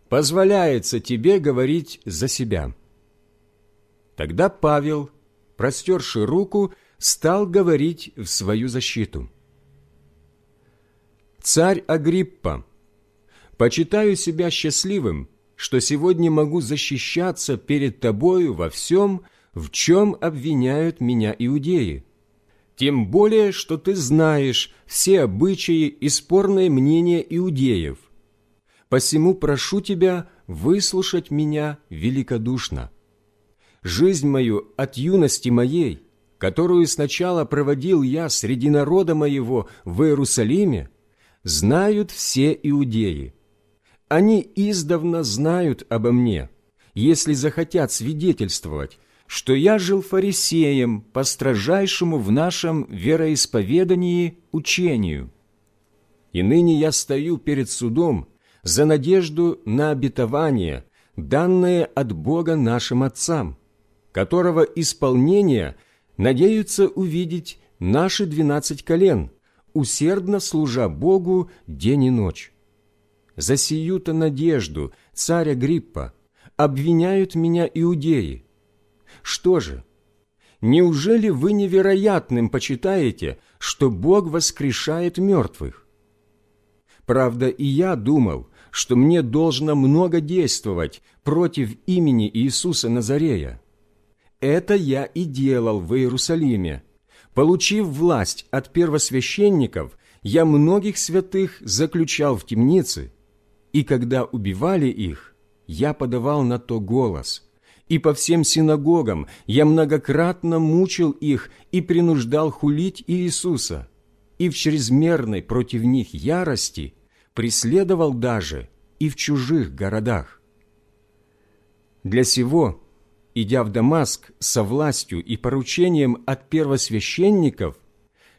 «Позволяется тебе говорить за себя». Тогда Павел, простерши руку, стал говорить в свою защиту – Царь Агриппа, почитаю себя счастливым, что сегодня могу защищаться перед тобою во всем, в чем обвиняют меня иудеи. Тем более, что ты знаешь все обычаи и спорные мнения иудеев. Посему прошу тебя выслушать меня великодушно. Жизнь мою от юности моей, которую сначала проводил я среди народа моего в Иерусалиме, знают все иудеи. Они издавна знают обо мне, если захотят свидетельствовать, что я жил фарисеем по строжайшему в нашем вероисповедании учению. И ныне я стою перед судом за надежду на обетование, данное от Бога нашим отцам, которого исполнение надеются увидеть наши двенадцать колен, усердно служа Богу день и ночь. За сию-то надежду, царя Гриппа, обвиняют меня иудеи. Что же, неужели вы невероятным почитаете, что Бог воскрешает мертвых? Правда, и я думал, что мне должно много действовать против имени Иисуса Назарея, это я и делал в Иерусалиме. Получив власть от первосвященников, я многих святых заключал в темницы, и когда убивали их, я подавал на то голос. И по всем синагогам я многократно мучил их и принуждал хулить Иисуса, и в чрезмерной против них ярости преследовал даже и в чужих городах. Для сего идя в Дамаск со властью и поручением от первосвященников,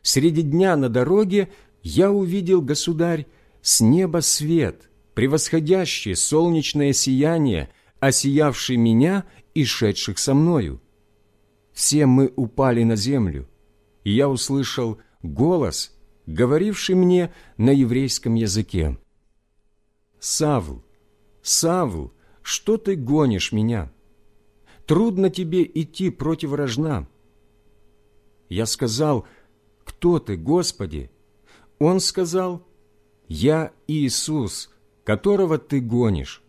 среди дня на дороге я увидел, государь, с неба свет, превосходящий солнечное сияние, осиявший меня и шедших со мною. Все мы упали на землю, и я услышал голос, говоривший мне на еврейском языке. «Савл, Савл, что ты гонишь меня?» Трудно тебе идти против рожна. Я сказал, кто ты, Господи? Он сказал, я Иисус, которого ты гонишь.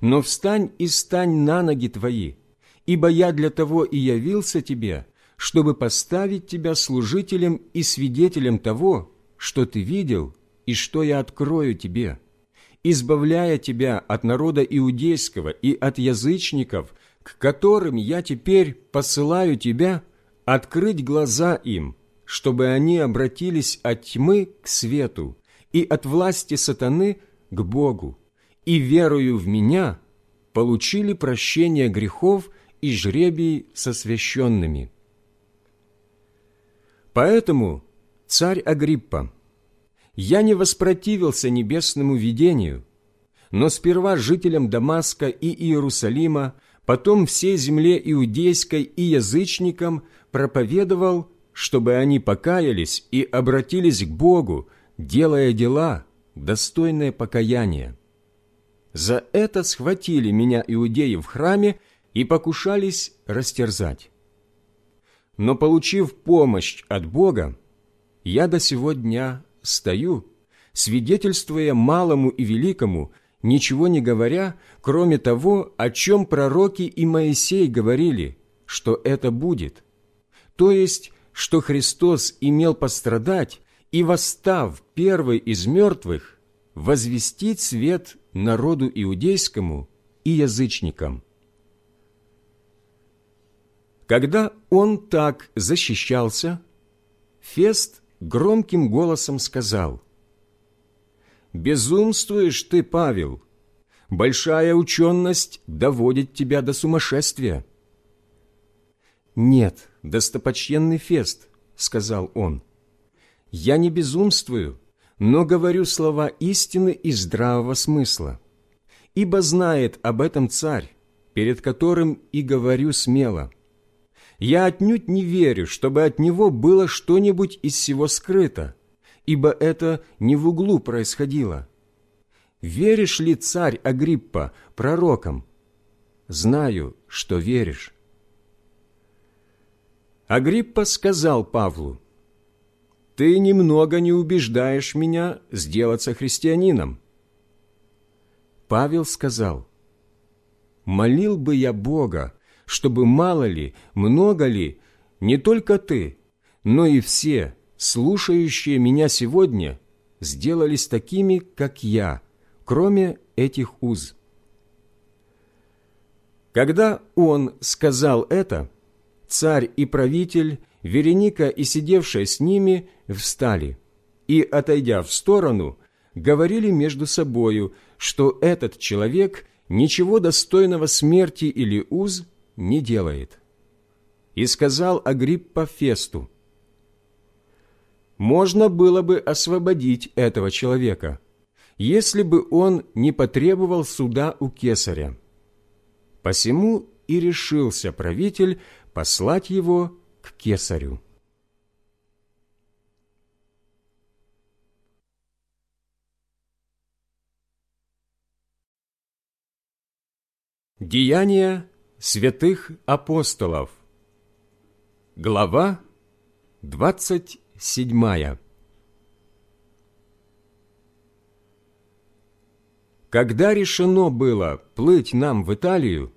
Но встань и стань на ноги твои, ибо я для того и явился тебе, чтобы поставить тебя служителем и свидетелем того, что ты видел и что я открою тебе, избавляя тебя от народа иудейского и от язычников, к которым я теперь посылаю тебя, открыть глаза им, чтобы они обратились от тьмы к свету и от власти сатаны к Богу, и, верою в Меня, получили прощение грехов и жребий со священными. Поэтому, царь Агриппа, я не воспротивился небесному видению, но сперва жителям Дамаска и Иерусалима потом всей земле иудейской и язычникам проповедовал, чтобы они покаялись и обратились к Богу, делая дела, достойное покаяния. За это схватили меня иудеи в храме и покушались растерзать. Но, получив помощь от Бога, я до сего дня стою, свидетельствуя малому и великому, ничего не говоря, кроме того, о чем пророки и Моисей говорили, что это будет, то есть, что Христос имел пострадать и, восстав первый из мертвых, возвестить свет народу иудейскому и язычникам. Когда он так защищался, Фест громким голосом сказал – «Безумствуешь ты, Павел! Большая ученость доводит тебя до сумасшествия». «Нет, достопочтенный Фест», — сказал он, — «я не безумствую, но говорю слова истины и здравого смысла, ибо знает об этом царь, перед которым и говорю смело. Я отнюдь не верю, чтобы от него было что-нибудь из всего скрыто, ибо это не в углу происходило. Веришь ли, царь Агриппа, пророкам? Знаю, что веришь. Агриппа сказал Павлу, «Ты немного не убеждаешь меня сделаться христианином». Павел сказал, «Молил бы я Бога, чтобы мало ли, много ли, не только ты, но и все, слушающие меня сегодня, сделались такими, как я, кроме этих уз. Когда он сказал это, царь и правитель, Вереника и сидевшая с ними встали и, отойдя в сторону, говорили между собою, что этот человек ничего достойного смерти или уз не делает. И сказал Агриппа Фесту, можно было бы освободить этого человека, если бы он не потребовал суда у кесаря. Посему и решился правитель послать его к кесарю. Деяния святых апостолов Глава двадцать седьмая. Когда решено было плыть нам в Италию,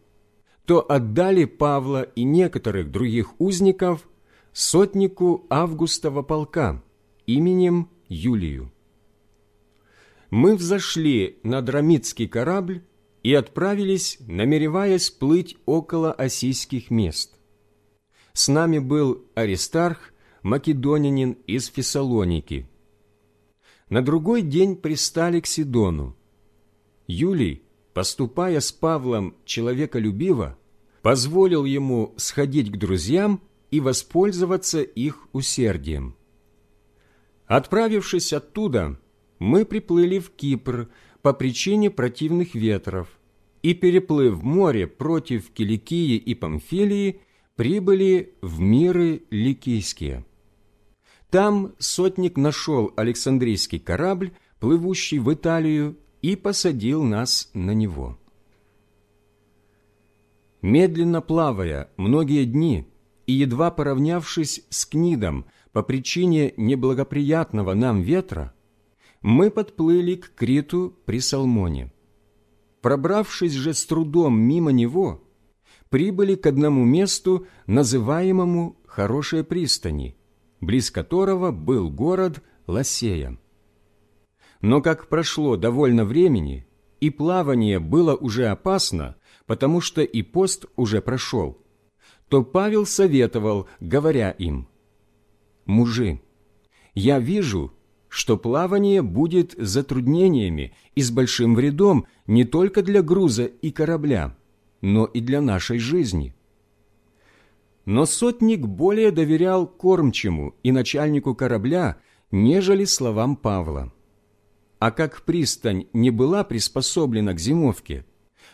то отдали Павла и некоторых других узников сотнику Августова полка именем Юлию. Мы взошли на драмитский корабль и отправились, намереваясь плыть около осийских мест. С нами был Аристарх, македонянин из Фессалоники. На другой день пристали к Сидону. Юлий, поступая с Павлом человеколюбиво, позволил ему сходить к друзьям и воспользоваться их усердием. Отправившись оттуда, мы приплыли в Кипр по причине противных ветров и, переплыв море против Киликии и Памфилии, прибыли в миры Ликийские. Там сотник нашел Александрийский корабль, плывущий в Италию, и посадил нас на него. Медленно плавая многие дни и едва поравнявшись с Книдом по причине неблагоприятного нам ветра, мы подплыли к Криту при Салмоне. Пробравшись же с трудом мимо него, прибыли к одному месту, называемому «Хорошие пристани», близ которого был город Лосея. Но как прошло довольно времени, и плавание было уже опасно, потому что и пост уже прошел, то Павел советовал, говоря им, «Мужи, я вижу, что плавание будет затруднениями и с большим вредом не только для груза и корабля, но и для нашей жизни». Но сотник более доверял кормчему и начальнику корабля, нежели словам Павла. А как пристань не была приспособлена к зимовке,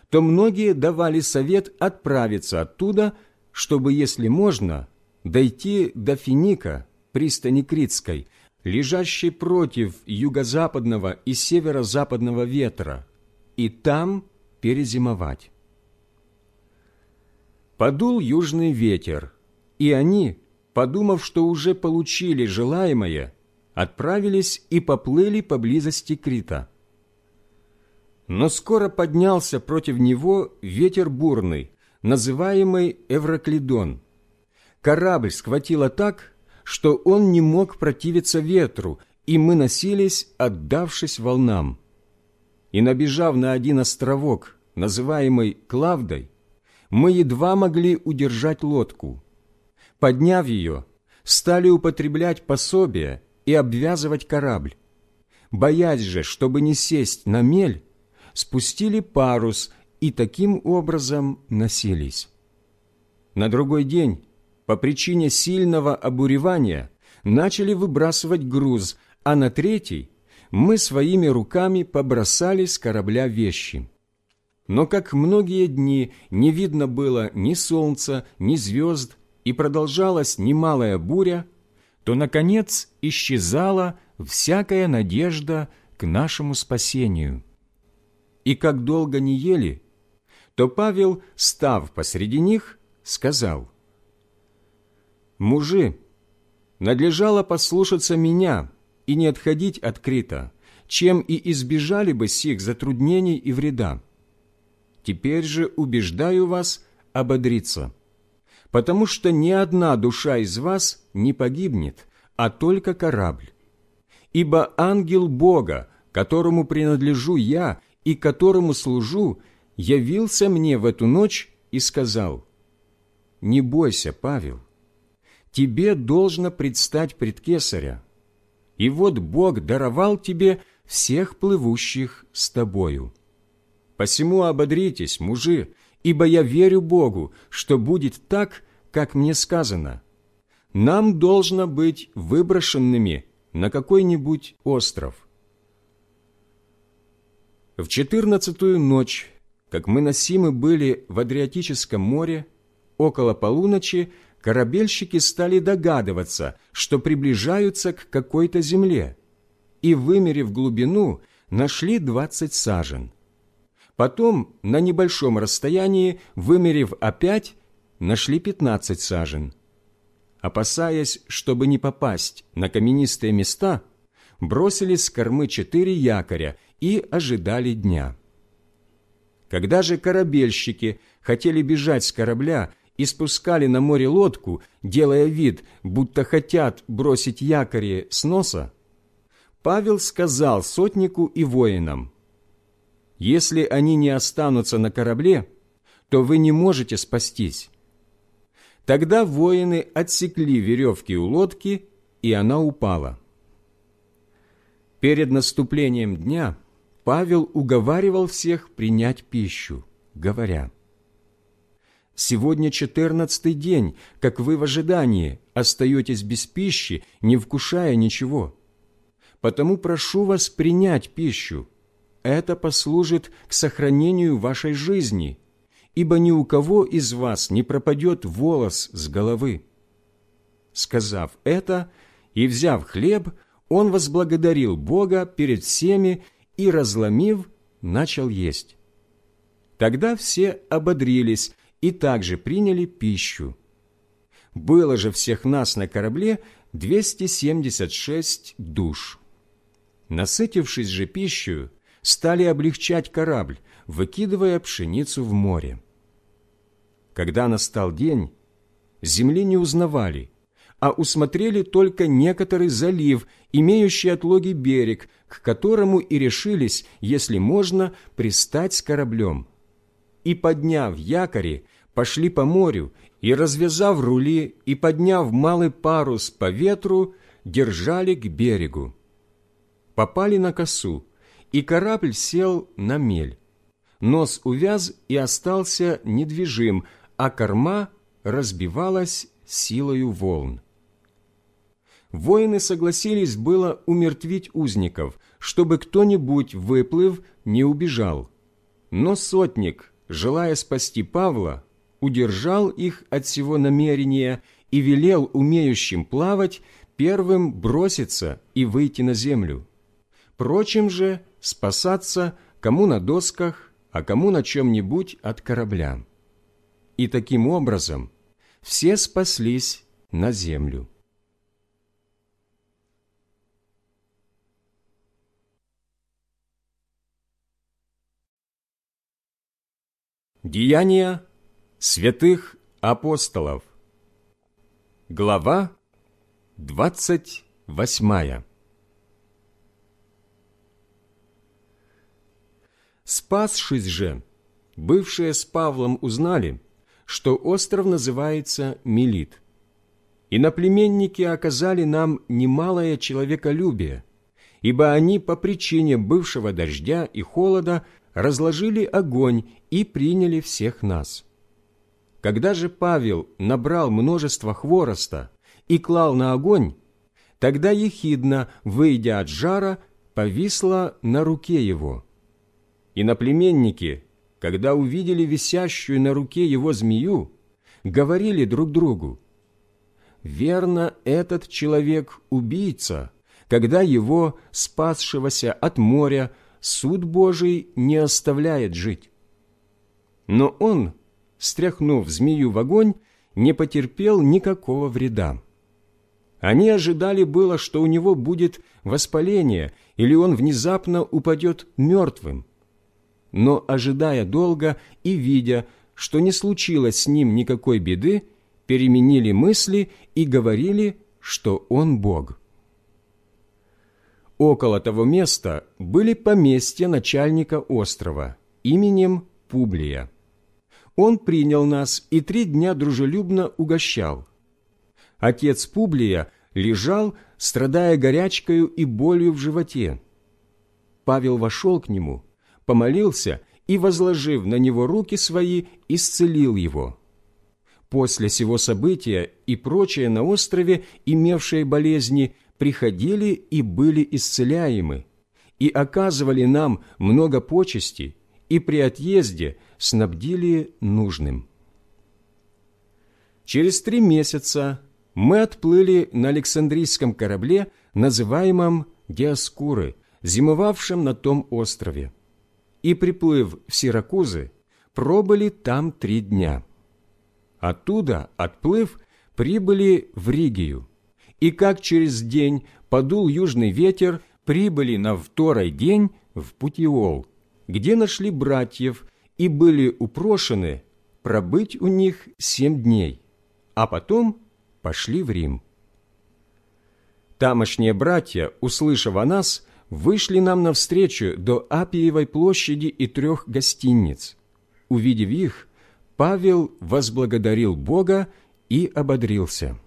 то многие давали совет отправиться оттуда, чтобы, если можно, дойти до Финика, пристани Критской, лежащей против юго-западного и северо-западного ветра, и там перезимовать. Подул южный ветер, и они, подумав, что уже получили желаемое, отправились и поплыли поблизости Крита. Но скоро поднялся против него ветер бурный, называемый Эвроклидон. Корабль схватило так, что он не мог противиться ветру, и мы носились, отдавшись волнам. И набежав на один островок, называемый Клавдой, мы едва могли удержать лодку. Подняв ее, стали употреблять пособие и обвязывать корабль. Боясь же, чтобы не сесть на мель, спустили парус и таким образом носились. На другой день, по причине сильного обуревания, начали выбрасывать груз, а на третий мы своими руками побросали с корабля вещи. Но как многие дни не видно было ни солнца, ни звезд, и продолжалась немалая буря, то, наконец, исчезала всякая надежда к нашему спасению. И как долго не ели, то Павел, став посреди них, сказал, «Мужи, надлежало послушаться меня и не отходить от Крита, чем и избежали бы сих затруднений и вреда. Теперь же убеждаю вас ободриться, потому что ни одна душа из вас не погибнет, а только корабль. Ибо ангел Бога, которому принадлежу я и которому служу, явился мне в эту ночь и сказал, «Не бойся, Павел, тебе должно предстать пред Кесаря, и вот Бог даровал тебе всех плывущих с тобою». Посему ободритесь, мужи, ибо я верю Богу, что будет так, как мне сказано. Нам должно быть выброшенными на какой-нибудь остров. В четырнадцатую ночь, как мы носимы были в Адриатическом море, около полуночи корабельщики стали догадываться, что приближаются к какой-то земле, и, вымерив глубину, нашли двадцать сажен. Потом, на небольшом расстоянии, вымерив опять, нашли пятнадцать сажен. Опасаясь, чтобы не попасть на каменистые места, бросили с кормы четыре якоря и ожидали дня. Когда же корабельщики хотели бежать с корабля и спускали на море лодку, делая вид, будто хотят бросить якори с носа, Павел сказал сотнику и воинам, «Если они не останутся на корабле, то вы не можете спастись». Тогда воины отсекли веревки у лодки, и она упала. Перед наступлением дня Павел уговаривал всех принять пищу, говоря, «Сегодня четырнадцатый день, как вы в ожидании, остаетесь без пищи, не вкушая ничего. Потому прошу вас принять пищу. Это послужит к сохранению вашей жизни, ибо ни у кого из вас не пропадет волос с головы». Сказав это и взяв хлеб, он возблагодарил Бога перед всеми и, разломив, начал есть. Тогда все ободрились и также приняли пищу. Было же всех нас на корабле 276 душ. Насытившись же пищей, стали облегчать корабль, выкидывая пшеницу в море. Когда настал день, земли не узнавали, а усмотрели только некоторый залив, имеющий отлоги берег, к которому и решились, если можно, пристать с кораблем. И, подняв якори, пошли по морю, и, развязав рули, и подняв малый парус по ветру, держали к берегу. Попали на косу, и корабль сел на мель. Нос увяз и остался недвижим, а корма разбивалась силою волн. Воины согласились было умертвить узников, чтобы кто-нибудь, выплыв, не убежал. Но сотник, желая спасти Павла, удержал их от всего намерения и велел умеющим плавать первым броситься и выйти на землю. Прочим же спасаться кому на досках, а кому на чем-нибудь от корабля. И таким образом все спаслись на землю. Деяния святых апостолов Глава двадцать восьмая Спасшись же, бывшие с Павлом узнали, что остров называется Мелит. Иноплеменники оказали нам немалое человеколюбие, ибо они по причине бывшего дождя и холода – разложили огонь и приняли всех нас. Когда же Павел набрал множество хвороста и клал на огонь, тогда ехидна, выйдя от жара, повисла на руке его. И наплеменники, когда увидели висящую на руке его змею, говорили друг другу, «Верно, этот человек – убийца, когда его, спасшегося от моря, суд Божий не оставляет жить. Но он, стряхнув змею в огонь, не потерпел никакого вреда. Они ожидали было, что у него будет воспаление, или он внезапно упадет мертвым. Но, ожидая долго и видя, что не случилось с ним никакой беды, переменили мысли и говорили, что он Бог. Около того места были поместья начальника острова именем Публия. Он принял нас и три дня дружелюбно угощал. Отец Публия лежал, страдая горячкою и болью в животе. Павел вошел к нему, помолился и, возложив на него руки свои, исцелил его. После сего события и прочее на острове, имевшие болезни, приходили и были исцеляемы, и оказывали нам много почести, и при отъезде снабдили нужным. Через три месяца мы отплыли на Александрийском корабле, называемом Диаскуры, зимовавшем на том острове, и, приплыв в Сиракузы, пробыли там три дня. Оттуда, отплыв, прибыли в Ригию, и как через день подул южный ветер, прибыли на второй день в Путиол, где нашли братьев и были упрошены пробыть у них семь дней, а потом пошли в Рим. Тамошние братья, услышав о нас, вышли нам навстречу до Апиевой площади и трех гостиниц. Увидев их, Павел возблагодарил Бога и ободрился.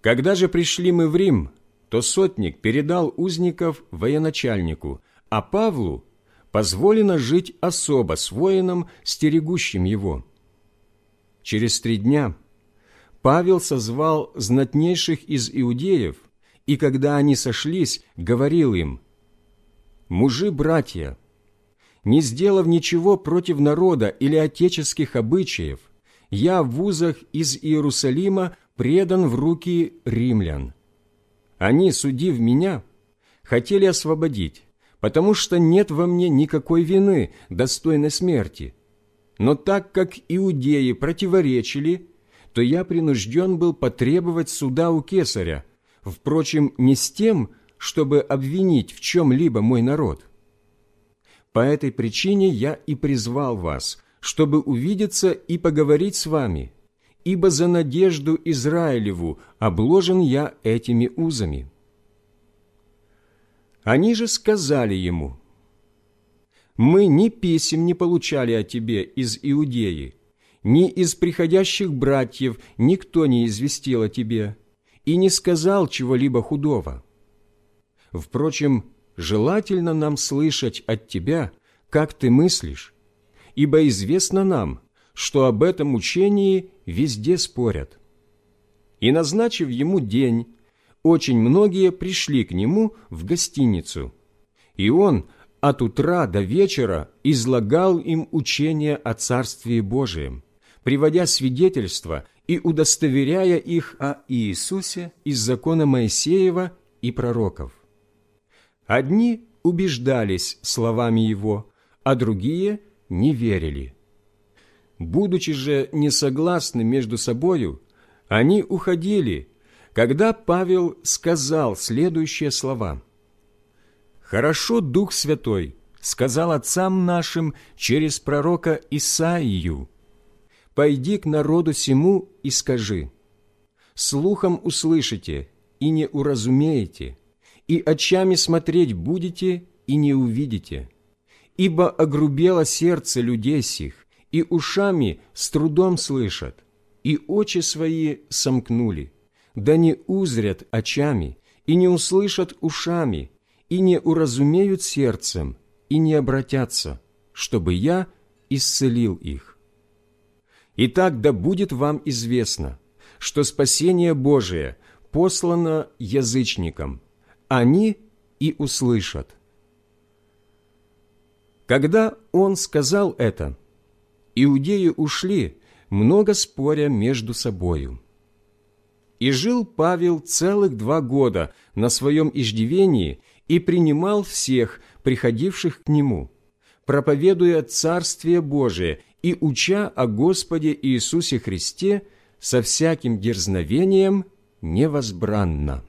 Когда же пришли мы в Рим, то сотник передал узников военачальнику, а Павлу позволено жить особо с воином, стерегущим его. Через три дня Павел созвал знатнейших из иудеев, и когда они сошлись, говорил им, «Мужи-братья, не сделав ничего против народа или отеческих обычаев, я в вузах из Иерусалима предан в руки римлян. Они, судив меня, хотели освободить, потому что нет во мне никакой вины, достойной смерти. Но так как иудеи противоречили, то я принужден был потребовать суда у кесаря, впрочем, не с тем, чтобы обвинить в чем-либо мой народ. По этой причине я и призвал вас, чтобы увидеться и поговорить с вами, ибо за надежду Израилеву обложен я этими узами». Они же сказали ему, «Мы ни писем не получали о тебе из Иудеи, ни из приходящих братьев никто не известил о тебе и не сказал чего-либо худого. Впрочем, желательно нам слышать от тебя, как ты мыслишь, ибо известно нам, что об этом учении везде спорят». И, назначив ему день, очень многие пришли к нему в гостиницу, и он от утра до вечера излагал им учение о Царстве Божием, приводя свидетельства и удостоверяя их о Иисусе из закона Моисеева и пророков. Одни убеждались словами Его, а другие не верили. Будучи же несогласны между собою, они уходили когда Павел сказал следующие слова. «Хорошо Дух Святой сказал отцам нашим через пророка Исаию, «Пойди к народу сему и скажи, слухом услышите и не уразумеете, и очами смотреть будете и не увидите, ибо огрубело сердце людей сих, и ушами с трудом слышат, и очи свои сомкнули, да не узрят очами, и не услышат ушами, и не уразумеют сердцем, и не обратятся, чтобы я исцелил их. Итак, да будет вам известно, что спасение Божие послано язычникам, они и услышат. Когда он сказал это, иудеи ушли, много споря между собою. И жил Павел целых два года на своем иждивении и принимал всех, приходивших к нему, проповедуя Царствие Божие и уча о Господе Иисусе Христе со всяким дерзновением невозбранно.